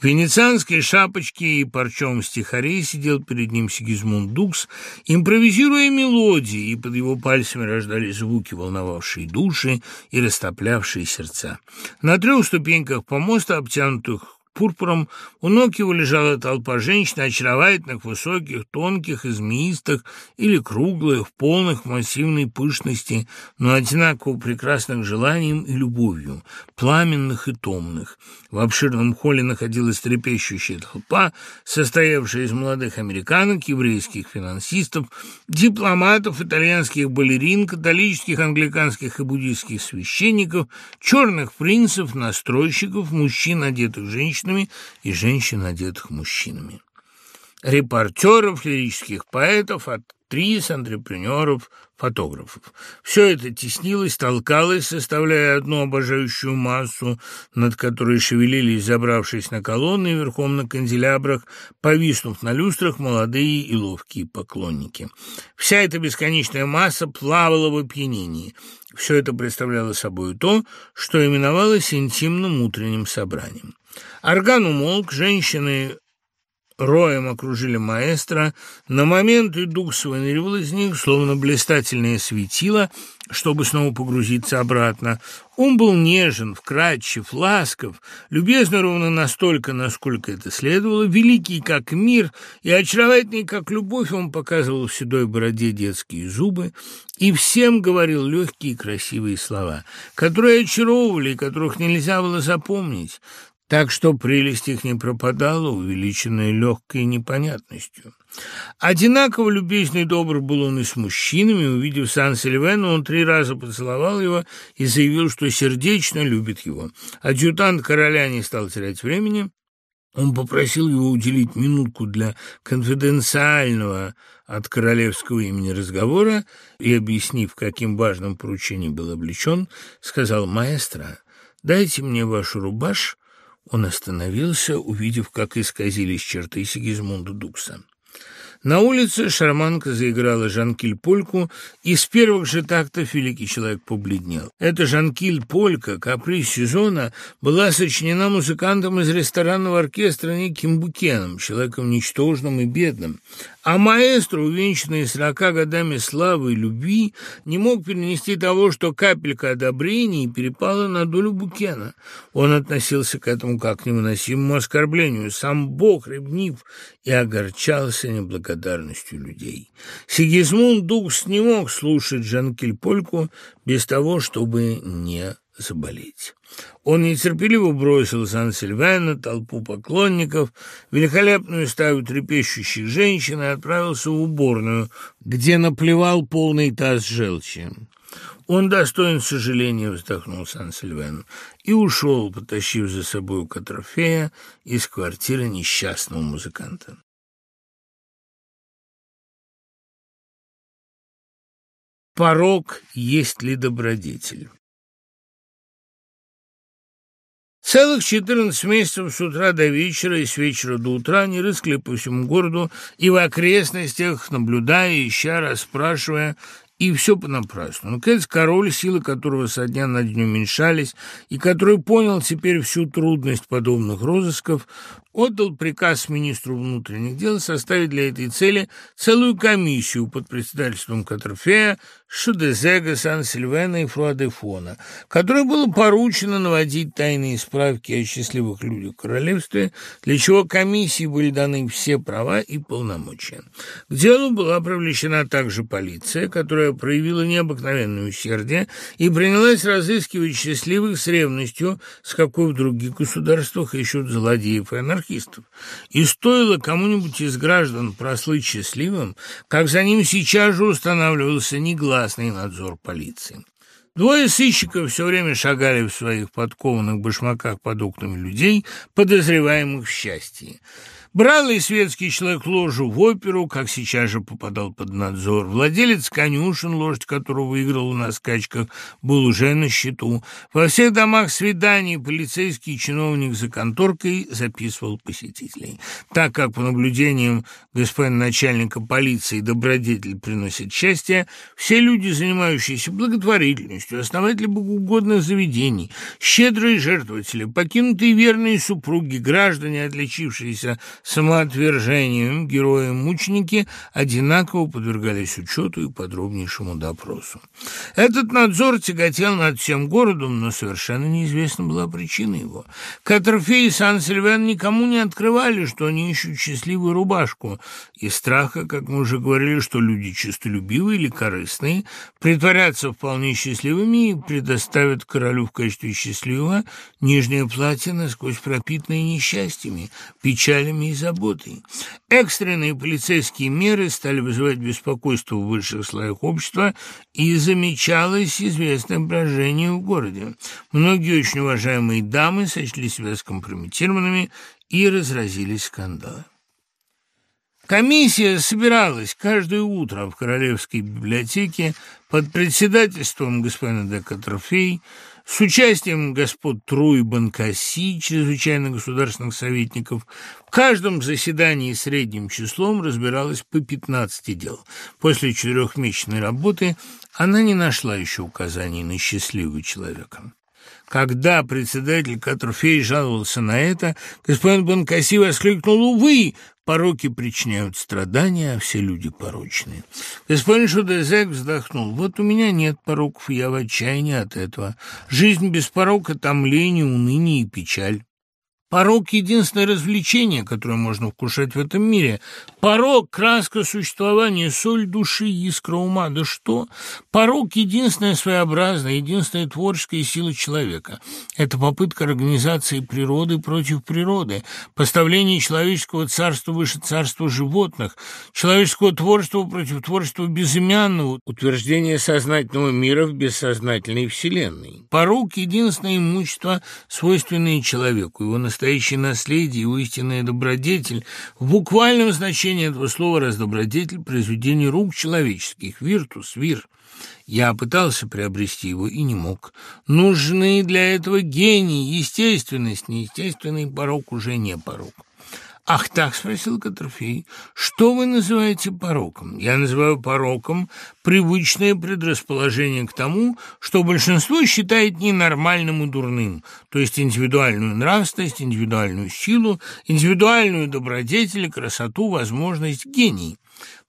В венецианской шапочке и парчевом стихаре сидел перед ним Сигизмунд Дукс, импровизируя мелодии, и под его пальцами рождались звуки, волновавшие души и растоплявшие сердца. На трех ступеньках помоста, обтянутых пурпуром. У ног его лежала толпа женщин, очаровательных, высоких, тонких, измеистых или круглых, полных массивной пышности, но одинаково прекрасных желанием и любовью, пламенных и томных. В обширном холле находилась трепещущая толпа, состоявшая из молодых американок, еврейских финансистов, дипломатов, итальянских балерин, католических, англиканских и буддийских священников, черных принцев, настройщиков, мужчин, одетых женщинами, и женщин, одетых мужчинами. Репортеров, лирических поэтов, актрис, антрепренеров, фотографов. Все это теснилось, толкалось, составляя одну обожающую массу, над которой шевелились, забравшись на колонны верхом на канделябрах, повиснув на люстрах молодые и ловкие поклонники. Вся эта бесконечная масса плавала в опьянении. Все это представляло собой то, что именовалось интимным утренним собранием. Орган умолк, женщины роем окружили маэстро. На момент и дух выныривал из них, словно блистательное светило, чтобы снова погрузиться обратно. Он был нежен, вкрадчив, ласков, любезно ровно настолько, насколько это следовало, великий как мир и очаровательный как любовь, он показывал в седой бороде детские зубы и всем говорил легкие красивые слова, которые очаровывали и которых нельзя было запомнить так что прелесть их не пропадала, увеличенная легкой непонятностью. Одинаково любезный добр был он и с мужчинами. Увидев Сан-Сильвена, он три раза поцеловал его и заявил, что сердечно любит его. Адъютант короля не стал терять времени. Он попросил его уделить минутку для конфиденциального от королевского имени разговора и, объяснив, каким важным поручением был облечен, сказал «Маэстро, дайте мне вашу рубаш он остановился, увидев, как исказились черты Сигизмунда Дукса. На улице шарманка заиграла Жанкиль-польку, и с первых же тактов великий человек побледнел. Эта Жанкиль-полька, каприз сезона, была сочинена музыкантом из ресторанного оркестра неким Букеном, человеком ничтожным и бедным. А маэстро, увенчанный сорока годами славы и любви, не мог перенести того, что капелька одобрения перепала на долю Букена. Он относился к этому как к невыносимому оскорблению. Сам Бог, ревнив, и огорчался неблагодарностью людей. Сигизмунд Дукс не мог слушать Жанкель-польку без того, чтобы не заболеть. Он нетерпеливо бросил Сан-Сильвена, толпу поклонников, великолепную стаю трепещущих женщин и отправился в уборную, где наплевал полный таз желчи. Он достоин сожаления, вздохнул Сан-Сильвен, и ушел, потащив за собой Катрофея из квартиры несчастного музыканта. Порог есть ли добродетель? Целых четырнадцать месяцев с утра до вечера и с вечера до утра они рыскали по всему городу и в окрестностях, наблюдая, ища, расспрашивая и все понапрасну. Наконец, король, силы которого со дня на день уменьшались, и который понял теперь всю трудность подобных розысков, отдал приказ министру внутренних дел составить для этой цели целую комиссию под председательством Катрофея, Шудезега, Сан-Сильвена и Фруадефона, которой было поручено наводить тайные справки о счастливых людях в королевстве, для чего комиссии были даны все права и полномочия. К делу была привлечена также полиция, которая проявила необыкновенное усердие и принялась разыскивать счастливых с ревностью, с какой в других государствах ищут злодеев и анархистов. И стоило кому-нибудь из граждан прослыть счастливым, как за ним сейчас же устанавливался негласный надзор полиции. Двое сыщиков все время шагали в своих подкованных башмаках под окнами людей, подозреваемых в счастье. Брал и светский человек ложу в оперу, как сейчас же попадал под надзор. Владелец конюшен, лошадь которого выиграл на скачках, был уже на счету. Во всех домах свиданий полицейский чиновник за конторкой записывал посетителей. Так как по наблюдениям господина начальника полиции добродетель приносит счастье, все люди, занимающиеся благотворительностью, основатели богоугодных заведений, щедрые жертвователи, покинутые верные супруги, граждане, отличившиеся самоотвержением герои-мученики одинаково подвергались учету и подробнейшему допросу. Этот надзор тяготел над всем городом, но совершенно неизвестна была причина его. Катерфей и Сан-Сильвен никому не открывали, что они ищут счастливую рубашку, из страха, как мы уже говорили, что люди честолюбивые или корыстные, притворятся вполне счастливыми и предоставят королю в качестве счастливого нижнее платье насквозь пропитанное несчастьями, печалями и заботой. Экстренные полицейские меры стали вызывать беспокойство в высших слоях общества, и замечалось известное брожение в городе. Многие очень уважаемые дамы сочли себя скомпрометированными и разразились скандалы. Комиссия собиралась каждое утро в Королевской библиотеке под председательством господина де Катрофей, с участием господ Тру и Банкаси, чрезвычайно государственных советников, в каждом заседании средним числом разбиралось по 15 дел. После четырехмесячной работы она не нашла еще указаний на счастливого человека. Когда председатель Катруфей жаловался на это, господин Банкаси воскликнул «Увы, пороки причиняют страдания, а все люди порочные». Господин Шудезек вздохнул «Вот у меня нет пороков, я в отчаянии от этого. Жизнь без порока — томление, уныние и печаль». Порог — единственное развлечение, которое можно вкушать в этом мире. Порог — краска существования, соль души, искра ума. Да что? Порог — единственная своеобразная, единственная творческая сила человека. Это попытка организации природы против природы, поставление человеческого царства выше царства животных, человеческого творчества против творчества безымянного, утверждение сознательного мира в бессознательной вселенной. Порог — единственное имущество, свойственное человеку, его настоящее настоящее наследие, его истинная добродетель. В буквальном значении этого слова «раздобродетель» – произведение рук человеческих, виртус, вир. Я пытался приобрести его и не мог. Нужны для этого гений, естественность, неестественный порог уже не порог. «Ах так?» — спросил Катрофей. «Что вы называете пороком?» «Я называю пороком привычное предрасположение к тому, что большинство считает ненормальным и дурным, то есть индивидуальную нравственность, индивидуальную силу, индивидуальную добродетель, красоту, возможность, гений».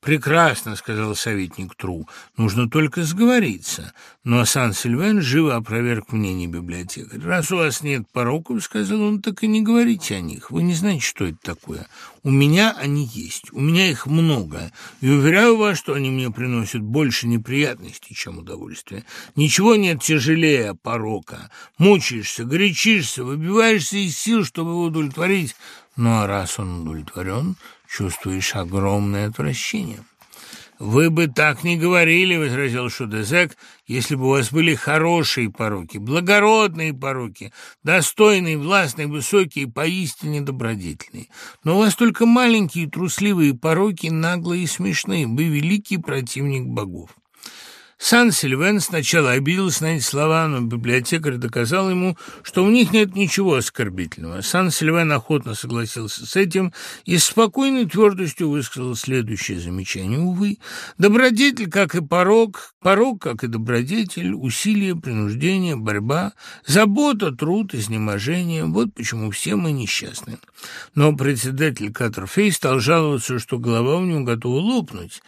«Прекрасно», — сказал советник Тру, — «нужно только сговориться». Но Сан-Сильвен живо опроверг мнение библиотекаря. «Раз у вас нет пороков, — сказал он, — так и не говорите о них. Вы не знаете, что это такое. У меня они есть, у меня их много, и уверяю вас, что они мне приносят больше неприятностей, чем удовольствия. Ничего нет тяжелее порока. Мучаешься, горячишься, выбиваешься из сил, чтобы его удовлетворить. Ну а раз он удовлетворен, чувствуешь огромное отвращение. «Вы бы так не говорили», — возразил Шудезек, «если бы у вас были хорошие пороки, благородные пороки, достойные, властные, высокие, поистине добродетельные. Но у вас только маленькие трусливые пороки, наглые и смешные. Вы великий противник богов». Сан-Сильвен сначала обиделся на эти слова, но библиотекарь доказал ему, что в них нет ничего оскорбительного. Сан-Сильвен охотно согласился с этим и с спокойной твердостью высказал следующее замечание. Увы, добродетель, как и порог, порог, как и добродетель, усилие, принуждение, борьба, забота, труд, изнеможение – вот почему все мы несчастны. Но председатель Каттерфей стал жаловаться, что голова у него готова лопнуть.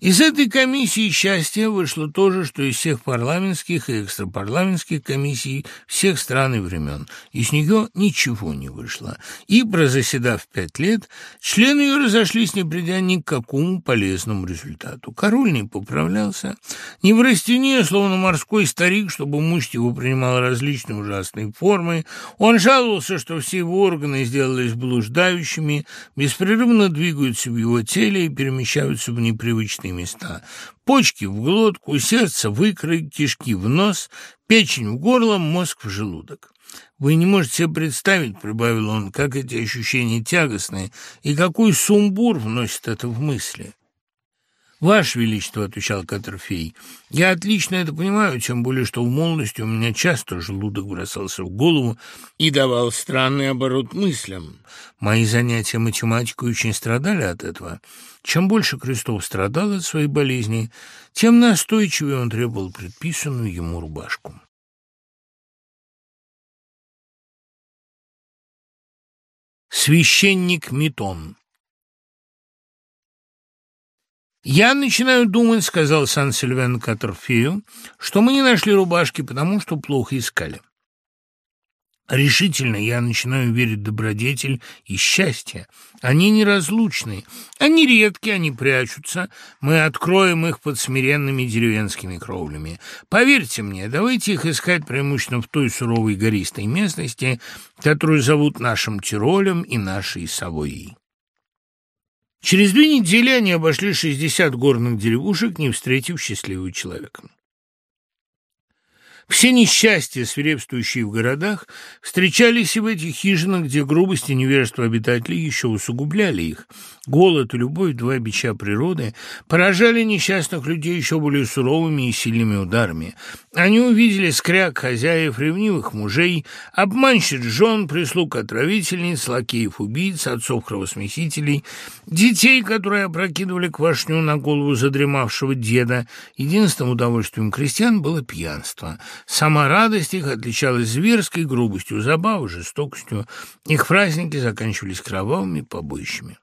Из этой комиссии счастья вышло то, то же, что из всех парламентских и экстрапарламентских комиссий всех стран и времен. Из нее ничего не вышло. И, прозаседав пять лет, члены ее разошлись, не придя ни к какому полезному результату. Король не поправлялся. Не в растении, словно морской старик, чтобы мучить его принимал различные ужасные формы. Он жаловался, что все его органы сделались блуждающими, беспрерывно двигаются в его теле и перемещаются в непривычные места. Почки в глотку, сердце в икры, кишки в нос, печень в горло, мозг в желудок. «Вы не можете себе представить, — прибавил он, — как эти ощущения тягостные и какой сумбур вносит это в мысли. «Ваше Величество», — отвечал Катерфей, — «я отлично это понимаю, тем более, что в молодости у меня часто желудок бросался в голову и давал странный оборот мыслям. Мои занятия математикой очень страдали от этого. Чем больше Крестов страдал от своей болезни, тем настойчивее он требовал предписанную ему рубашку. Священник Метон «Я начинаю думать, — сказал Сан-Сильвен Катерфию, — что мы не нашли рубашки, потому что плохо искали. Решительно я начинаю верить в добродетель и счастье. Они неразлучны, они редки, они прячутся. Мы откроем их под смиренными деревенскими кровлями. Поверьте мне, давайте их искать преимущественно в той суровой гористой местности, которую зовут нашим Тиролем и нашей Савойей. Через две недели они обошли шестьдесят горных деревушек, не встретив счастливого человека. Все несчастья, свирепствующие в городах, встречались и в этих хижинах, где грубость и невежество обитателей еще усугубляли их. Голод и любовь, два бича природы, поражали несчастных людей еще более суровыми и сильными ударами. Они увидели скряк хозяев, ревнивых мужей, обманщиц жен, прислуг отравительниц, лакеев убийц, отцов кровосмесителей, детей, которые опрокидывали квашню на голову задремавшего деда. Единственным удовольствием крестьян было пьянство – Сама радость их отличалась зверской грубостью, забавой, жестокостью. Их праздники заканчивались кровавыми побоищами.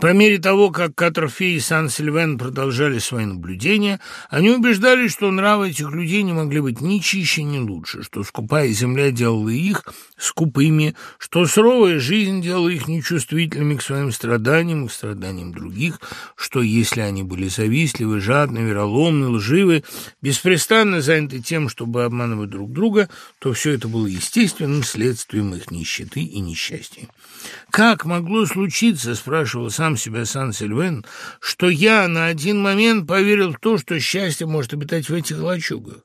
По мере того, как Катерфи и Сан-Сильвен продолжали свои наблюдения, они убеждались, что нравы этих людей не могли быть ни чище, ни лучше, что скупая земля делала их скупыми, что суровая жизнь делала их нечувствительными к своим страданиям и к страданиям других, что если они были завистливы, жадны, вероломны, лживы, беспрестанно заняты тем, чтобы обманывать друг друга, то все это было естественным следствием их нищеты и несчастья. «Как могло случиться, — спрашивал сам себя Сан-Сильвен, что я на один момент поверил в то, что счастье может обитать в этих лачугах.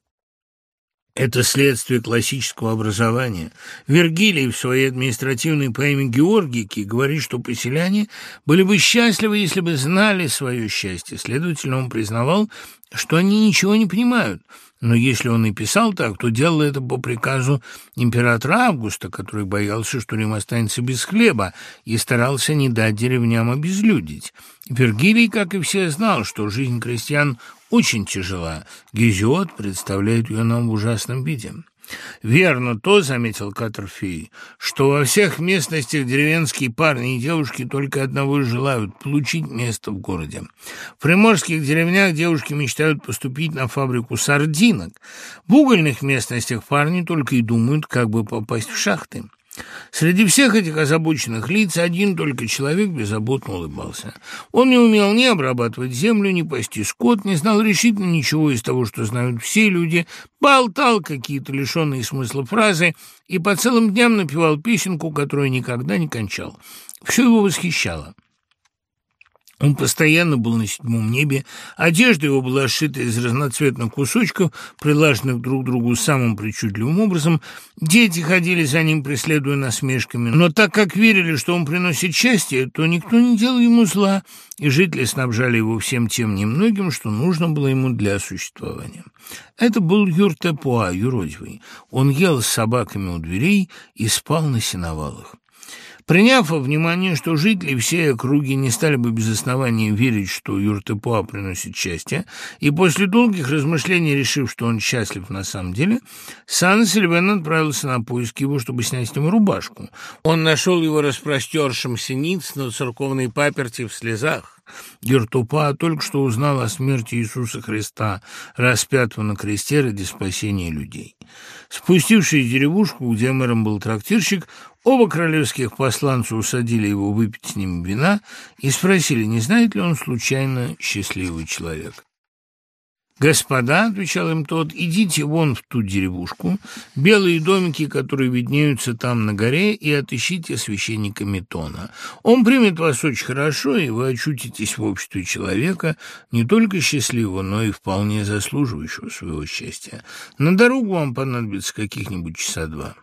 Это следствие классического образования. Вергилий в своей административной поэме «Георгики» говорит, что поселяне были бы счастливы, если бы знали свое счастье. Следовательно, он признавал, что они ничего не понимают. Но если он и писал так, то делал это по приказу императора Августа, который боялся, что Рим останется без хлеба, и старался не дать деревням обезлюдить. Вергилий, как и все, знал, что жизнь крестьян очень тяжела. Гезиот представляет ее нам в ужасном виде. «Верно то, — заметил Катерфей, — что во всех местностях деревенские парни и девушки только одного желают — получить место в городе. В приморских деревнях девушки мечтают поступить на фабрику сардинок. В угольных местностях парни только и думают, как бы попасть в шахты. Среди всех этих озабоченных лиц один только человек беззаботно улыбался. Он не умел ни обрабатывать землю, ни пасти скот, не знал решительно ничего из того, что знают все люди, болтал какие-то лишенные смысла фразы и по целым дням напевал песенку, которую никогда не кончал. Все его восхищало. Он постоянно был на седьмом небе, одежда его была сшита из разноцветных кусочков, прилаженных друг к другу самым причудливым образом. Дети ходили за ним, преследуя насмешками, но так как верили, что он приносит счастье, то никто не делал ему зла, и жители снабжали его всем тем немногим, что нужно было ему для существования. Это был Юртепуа, юродивый. Он ел с собаками у дверей и спал на сеновалах. Приняв во внимание, что жители всей округи не стали бы без основания верить, что Юртепуа приносит счастье, и после долгих размышлений, решив, что он счастлив на самом деле, Сан-Сильвен отправился на поиски его, чтобы снять с него рубашку. Он нашел его распростершимся ниц на церковной паперти в слезах. Гертупа только что узнал о смерти Иисуса Христа, распятого на кресте ради спасения людей. Спустившись в деревушку, где мэром был трактирщик, Оба королевских посланца усадили его выпить с ним вина и спросили, не знает ли он случайно счастливый человек. «Господа», — отвечал им тот, — «идите вон в ту деревушку, белые домики, которые виднеются там на горе, и отыщите священника Метона. Он примет вас очень хорошо, и вы очутитесь в обществе человека, не только счастливого, но и вполне заслуживающего своего счастья. На дорогу вам понадобится каких-нибудь часа два».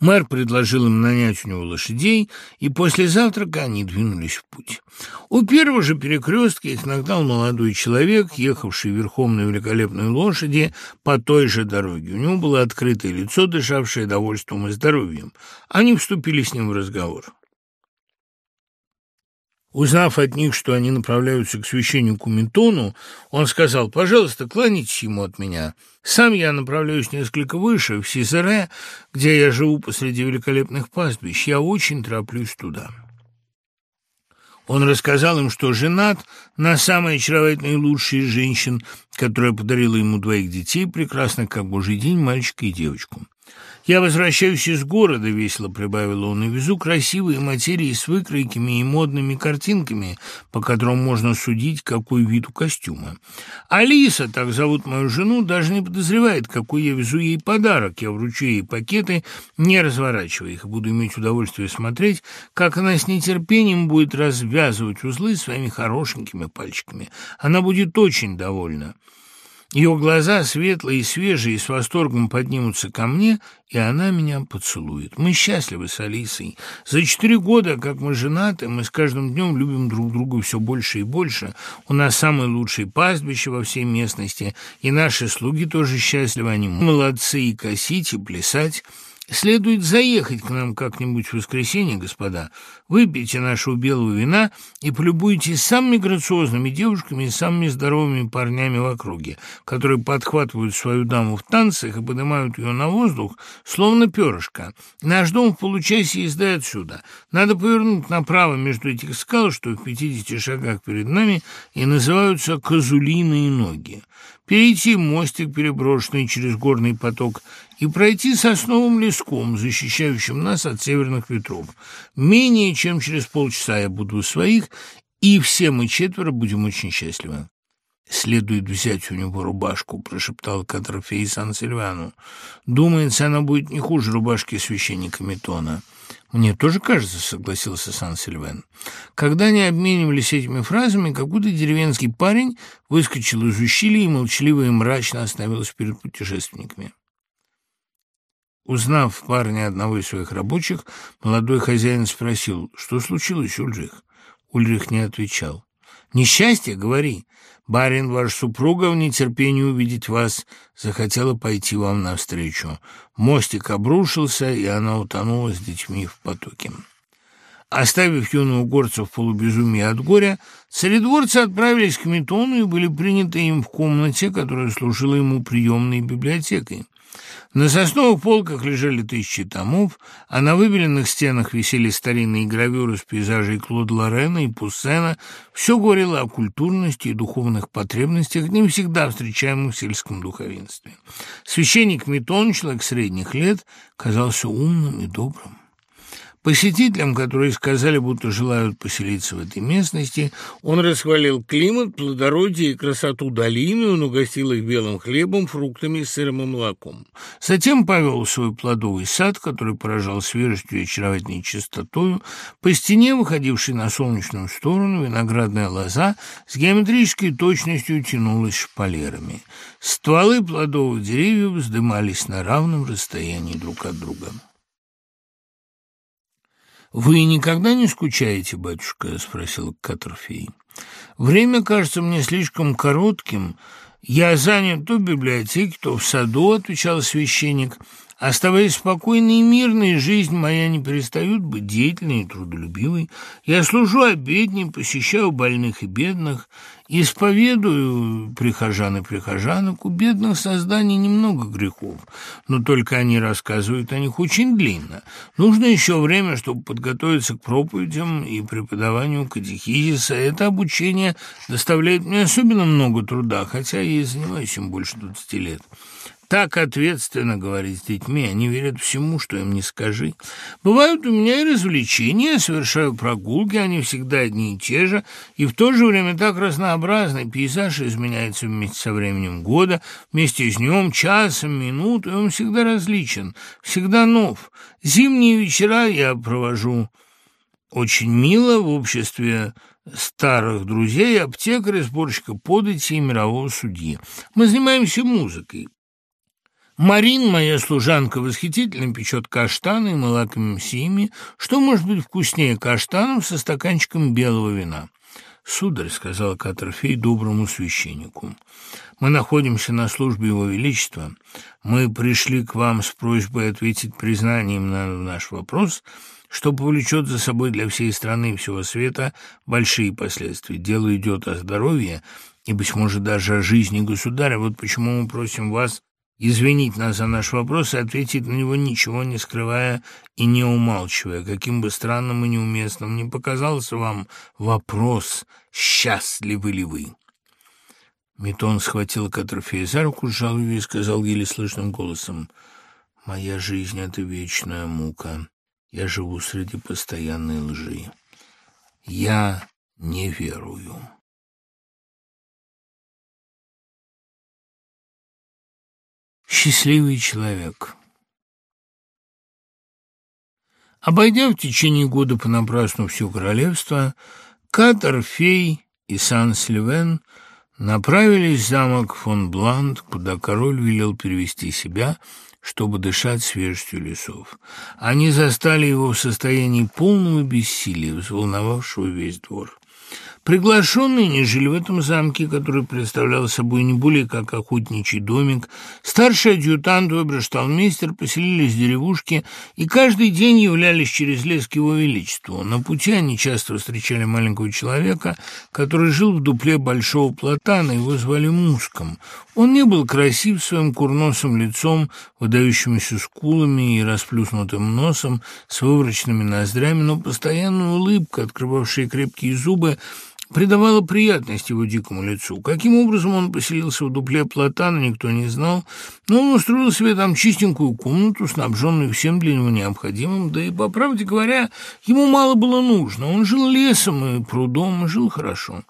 Мэр предложил им нанять у него лошадей, и после завтрака они двинулись в путь. У первого же перекрестка их нагнал молодой человек, ехавший верхом на великолепной лошади по той же дороге. У него было открытое лицо, дышавшее довольством и здоровьем. Они вступили с ним в разговор. Узнав от них, что они направляются к священнику Ментону, он сказал, «Пожалуйста, кланяйтесь ему от меня. Сам я направляюсь несколько выше, в Сизере, где я живу посреди великолепных пастбищ. Я очень тороплюсь туда». Он рассказал им, что женат на самой очаровательной и лучшей женщин, которая подарила ему двоих детей, прекрасных как божий день, мальчика и девочку. «Я возвращаюсь из города», — весело прибавил он, — «и везу красивые материи с выкройками и модными картинками, по которым можно судить, какой вид у костюма. Алиса, так зовут мою жену, даже не подозревает, какой я везу ей подарок. Я вручу ей пакеты, не разворачивая их, буду иметь удовольствие смотреть, как она с нетерпением будет развязывать узлы своими хорошенькими пальчиками. Она будет очень довольна». Ее глаза, светлые и свежие, с восторгом поднимутся ко мне, и она меня поцелует. Мы счастливы с Алисой. За четыре года, как мы женаты, мы с каждым днем любим друг друга все больше и больше. У нас самые лучшие пастбища во всей местности, и наши слуги тоже счастливы. Они молодцы и косить, и плясать. Следует заехать к нам как-нибудь в воскресенье, господа. Выпейте нашего белого вина и полюбуйтесь самыми грациозными девушками и самыми здоровыми парнями в округе, которые подхватывают свою даму в танцах и поднимают ее на воздух, словно перышко. Наш дом в получасе езды отсюда. Надо повернуть направо между этих скал, что в пятидесяти шагах перед нами, и называются «Козулиные ноги» перейти мостик, переброшенный через горный поток, и пройти сосновым леском, защищающим нас от северных ветров. Менее чем через полчаса я буду у своих, и все мы четверо будем очень счастливы. «Следует взять у него рубашку», — прошептал Катрофей Сан-Сильвану. «Думается, она будет не хуже рубашки священника Метона». «Мне тоже кажется», — согласился Сан-Сильвен. Когда они обменивались этими фразами, какой-то деревенский парень выскочил из ущелья и молчаливо и мрачно остановился перед путешественниками. Узнав парня одного из своих рабочих, молодой хозяин спросил, что случилось, Ульрих? Ульрих не отвечал. «Несчастье, говори. Барин, ваш супруга в нетерпении увидеть вас, захотела пойти вам навстречу. Мостик обрушился, и она утонула с детьми в потоке. Оставив юного горца в полубезумии от горя, царедворцы отправились к Метону и были приняты им в комнате, которая служила ему приемной библиотекой. На сосновых полках лежали тысячи томов, а на выбеленных стенах висели старинные гравюры с пейзажей Клода Лорена и Пуссена. Все говорило о культурности и духовных потребностях, не всегда встречаемых в сельском духовенстве. Священник Метон, человек средних лет, казался умным и добрым. Посетителям, которые сказали, будто желают поселиться в этой местности, он расхвалил климат, плодородие и красоту долины, он угостил их белым хлебом, фруктами, сыром и молоком. Затем повел свой плодовый сад, который поражал свежестью и очаровательной чистотою. По стене, выходившей на солнечную сторону, виноградная лоза с геометрической точностью тянулась шпалерами. Стволы плодовых деревьев вздымались на равном расстоянии друг от друга. «Вы никогда не скучаете, батюшка?» — спросил Катерфей. «Время кажется мне слишком коротким. Я занят то в библиотеке, то в саду», — отвечал священник. Оставаясь спокойной и мирной, жизнь моя не перестает быть деятельной и трудолюбивой. Я служу обедней, посещаю больных и бедных, исповедую прихожан и прихожанок. У бедных созданий немного грехов, но только они рассказывают о них очень длинно. Нужно еще время, чтобы подготовиться к проповедям и преподаванию катехизиса. Это обучение доставляет мне особенно много труда, хотя я и занимаюсь им больше 20 лет так ответственно говорить с детьми, они верят всему, что им не скажи. Бывают у меня и развлечения, совершаю прогулки, они всегда одни и те же, и в то же время так разнообразны. Пейзаж изменяется вместе со временем года, вместе с днем, часом, минутой, он всегда различен, всегда нов. Зимние вечера я провожу очень мило в обществе старых друзей, аптекаря, сборщика подати и мирового судьи. Мы занимаемся музыкой. Марин, моя служанка, восхитительно печет каштаны, и мы лакомимся ими. Что может быть вкуснее каштанов со стаканчиком белого вина? «Сударь», — сказал Катерфей доброму священнику, — «мы находимся на службе Его Величества. Мы пришли к вам с просьбой ответить признанием на наш вопрос, что повлечет за собой для всей страны и всего света большие последствия. Дело идет о здоровье и, быть может, даже о жизни государя. Вот почему мы просим вас извинить нас за наш вопрос и ответить на него, ничего не скрывая и не умалчивая. Каким бы странным и неуместным ни показался вам вопрос «Счастливы ли вы?». Метон схватил Катрофея за руку, сжал ее и сказал еле слышным голосом «Моя жизнь — это вечная мука. Я живу среди постоянной лжи. Я не верую». Счастливый человек. Обойдя в течение года понапрасну все королевство, Катар, Фей и Сан-Сильвен направились в замок фон Бланд, куда король велел перевести себя, чтобы дышать свежестью лесов. Они застали его в состоянии полного бессилия, взволновавшего весь двор. Приглашенные не жили в этом замке, который представлял собой не более как охотничий домик. Старший адъютант обершталмейстер поселились в деревушке и каждый день являлись через лес к его величеству. На пути они часто встречали маленького человека, который жил в дупле большого платана, его звали Муском. Он не был красив своим курносым лицом, выдающимися скулами и расплюснутым носом, с выворочными ноздрями, но постоянная улыбка, открывавшая крепкие зубы, придавало приятность его дикому лицу. Каким образом он поселился в дупле платана, никто не знал, но он устроил себе там чистенькую комнату, снабженную всем для него необходимым, да и, по правде говоря, ему мало было нужно. Он жил лесом и прудом, и жил хорошо.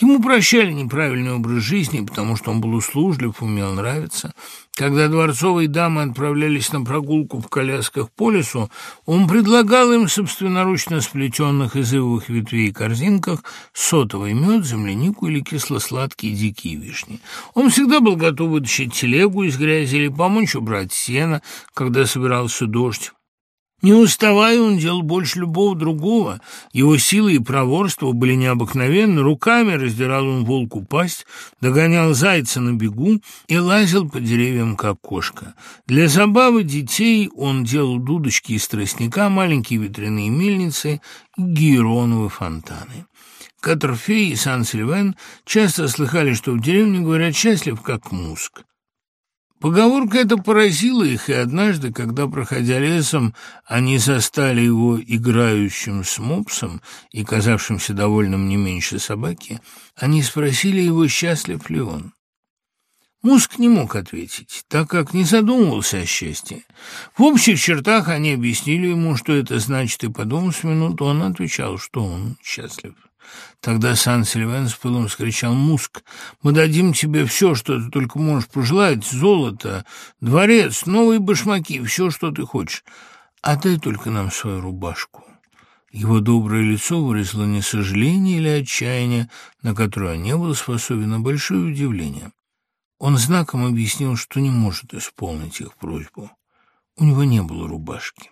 Ему прощали неправильный образ жизни, потому что он был услужлив, умел нравиться. Когда дворцовые дамы отправлялись на прогулку в колясках по лесу, он предлагал им собственноручно сплетенных из ивовых ветвей корзинках сотовый мед, землянику или кисло-сладкие дикие вишни. Он всегда был готов вытащить телегу из грязи или помочь убрать сено, когда собирался дождь. Не уставая, он делал больше любого другого. Его силы и проворство были необыкновенны. Руками раздирал он волку пасть, догонял зайца на бегу и лазил по деревьям, как кошка. Для забавы детей он делал дудочки из тростника, маленькие ветряные мельницы и гиероновые фонтаны. Катерфей и Сан-Сильвен часто слыхали, что в деревне говорят «счастлив, как муск». Поговорка эта поразила их, и однажды, когда, проходя лесом, они застали его играющим с мопсом и казавшимся довольным не меньше собаки, они спросили его, счастлив ли он. Муск не мог ответить, так как не задумывался о счастье. В общих чертах они объяснили ему, что это значит, и подумав с минуту, он отвечал, что он счастлив. Тогда Сан-Сильвен с пылом скричал «Муск, мы дадим тебе все, что ты только можешь пожелать, золото, дворец, новые башмаки, все, что ты хочешь. Отдай только нам свою рубашку». Его доброе лицо выразило не сожаление или отчаяние, на которое не был способен, а большое удивление. Он знаком объяснил, что не может исполнить их просьбу. У него не было рубашки.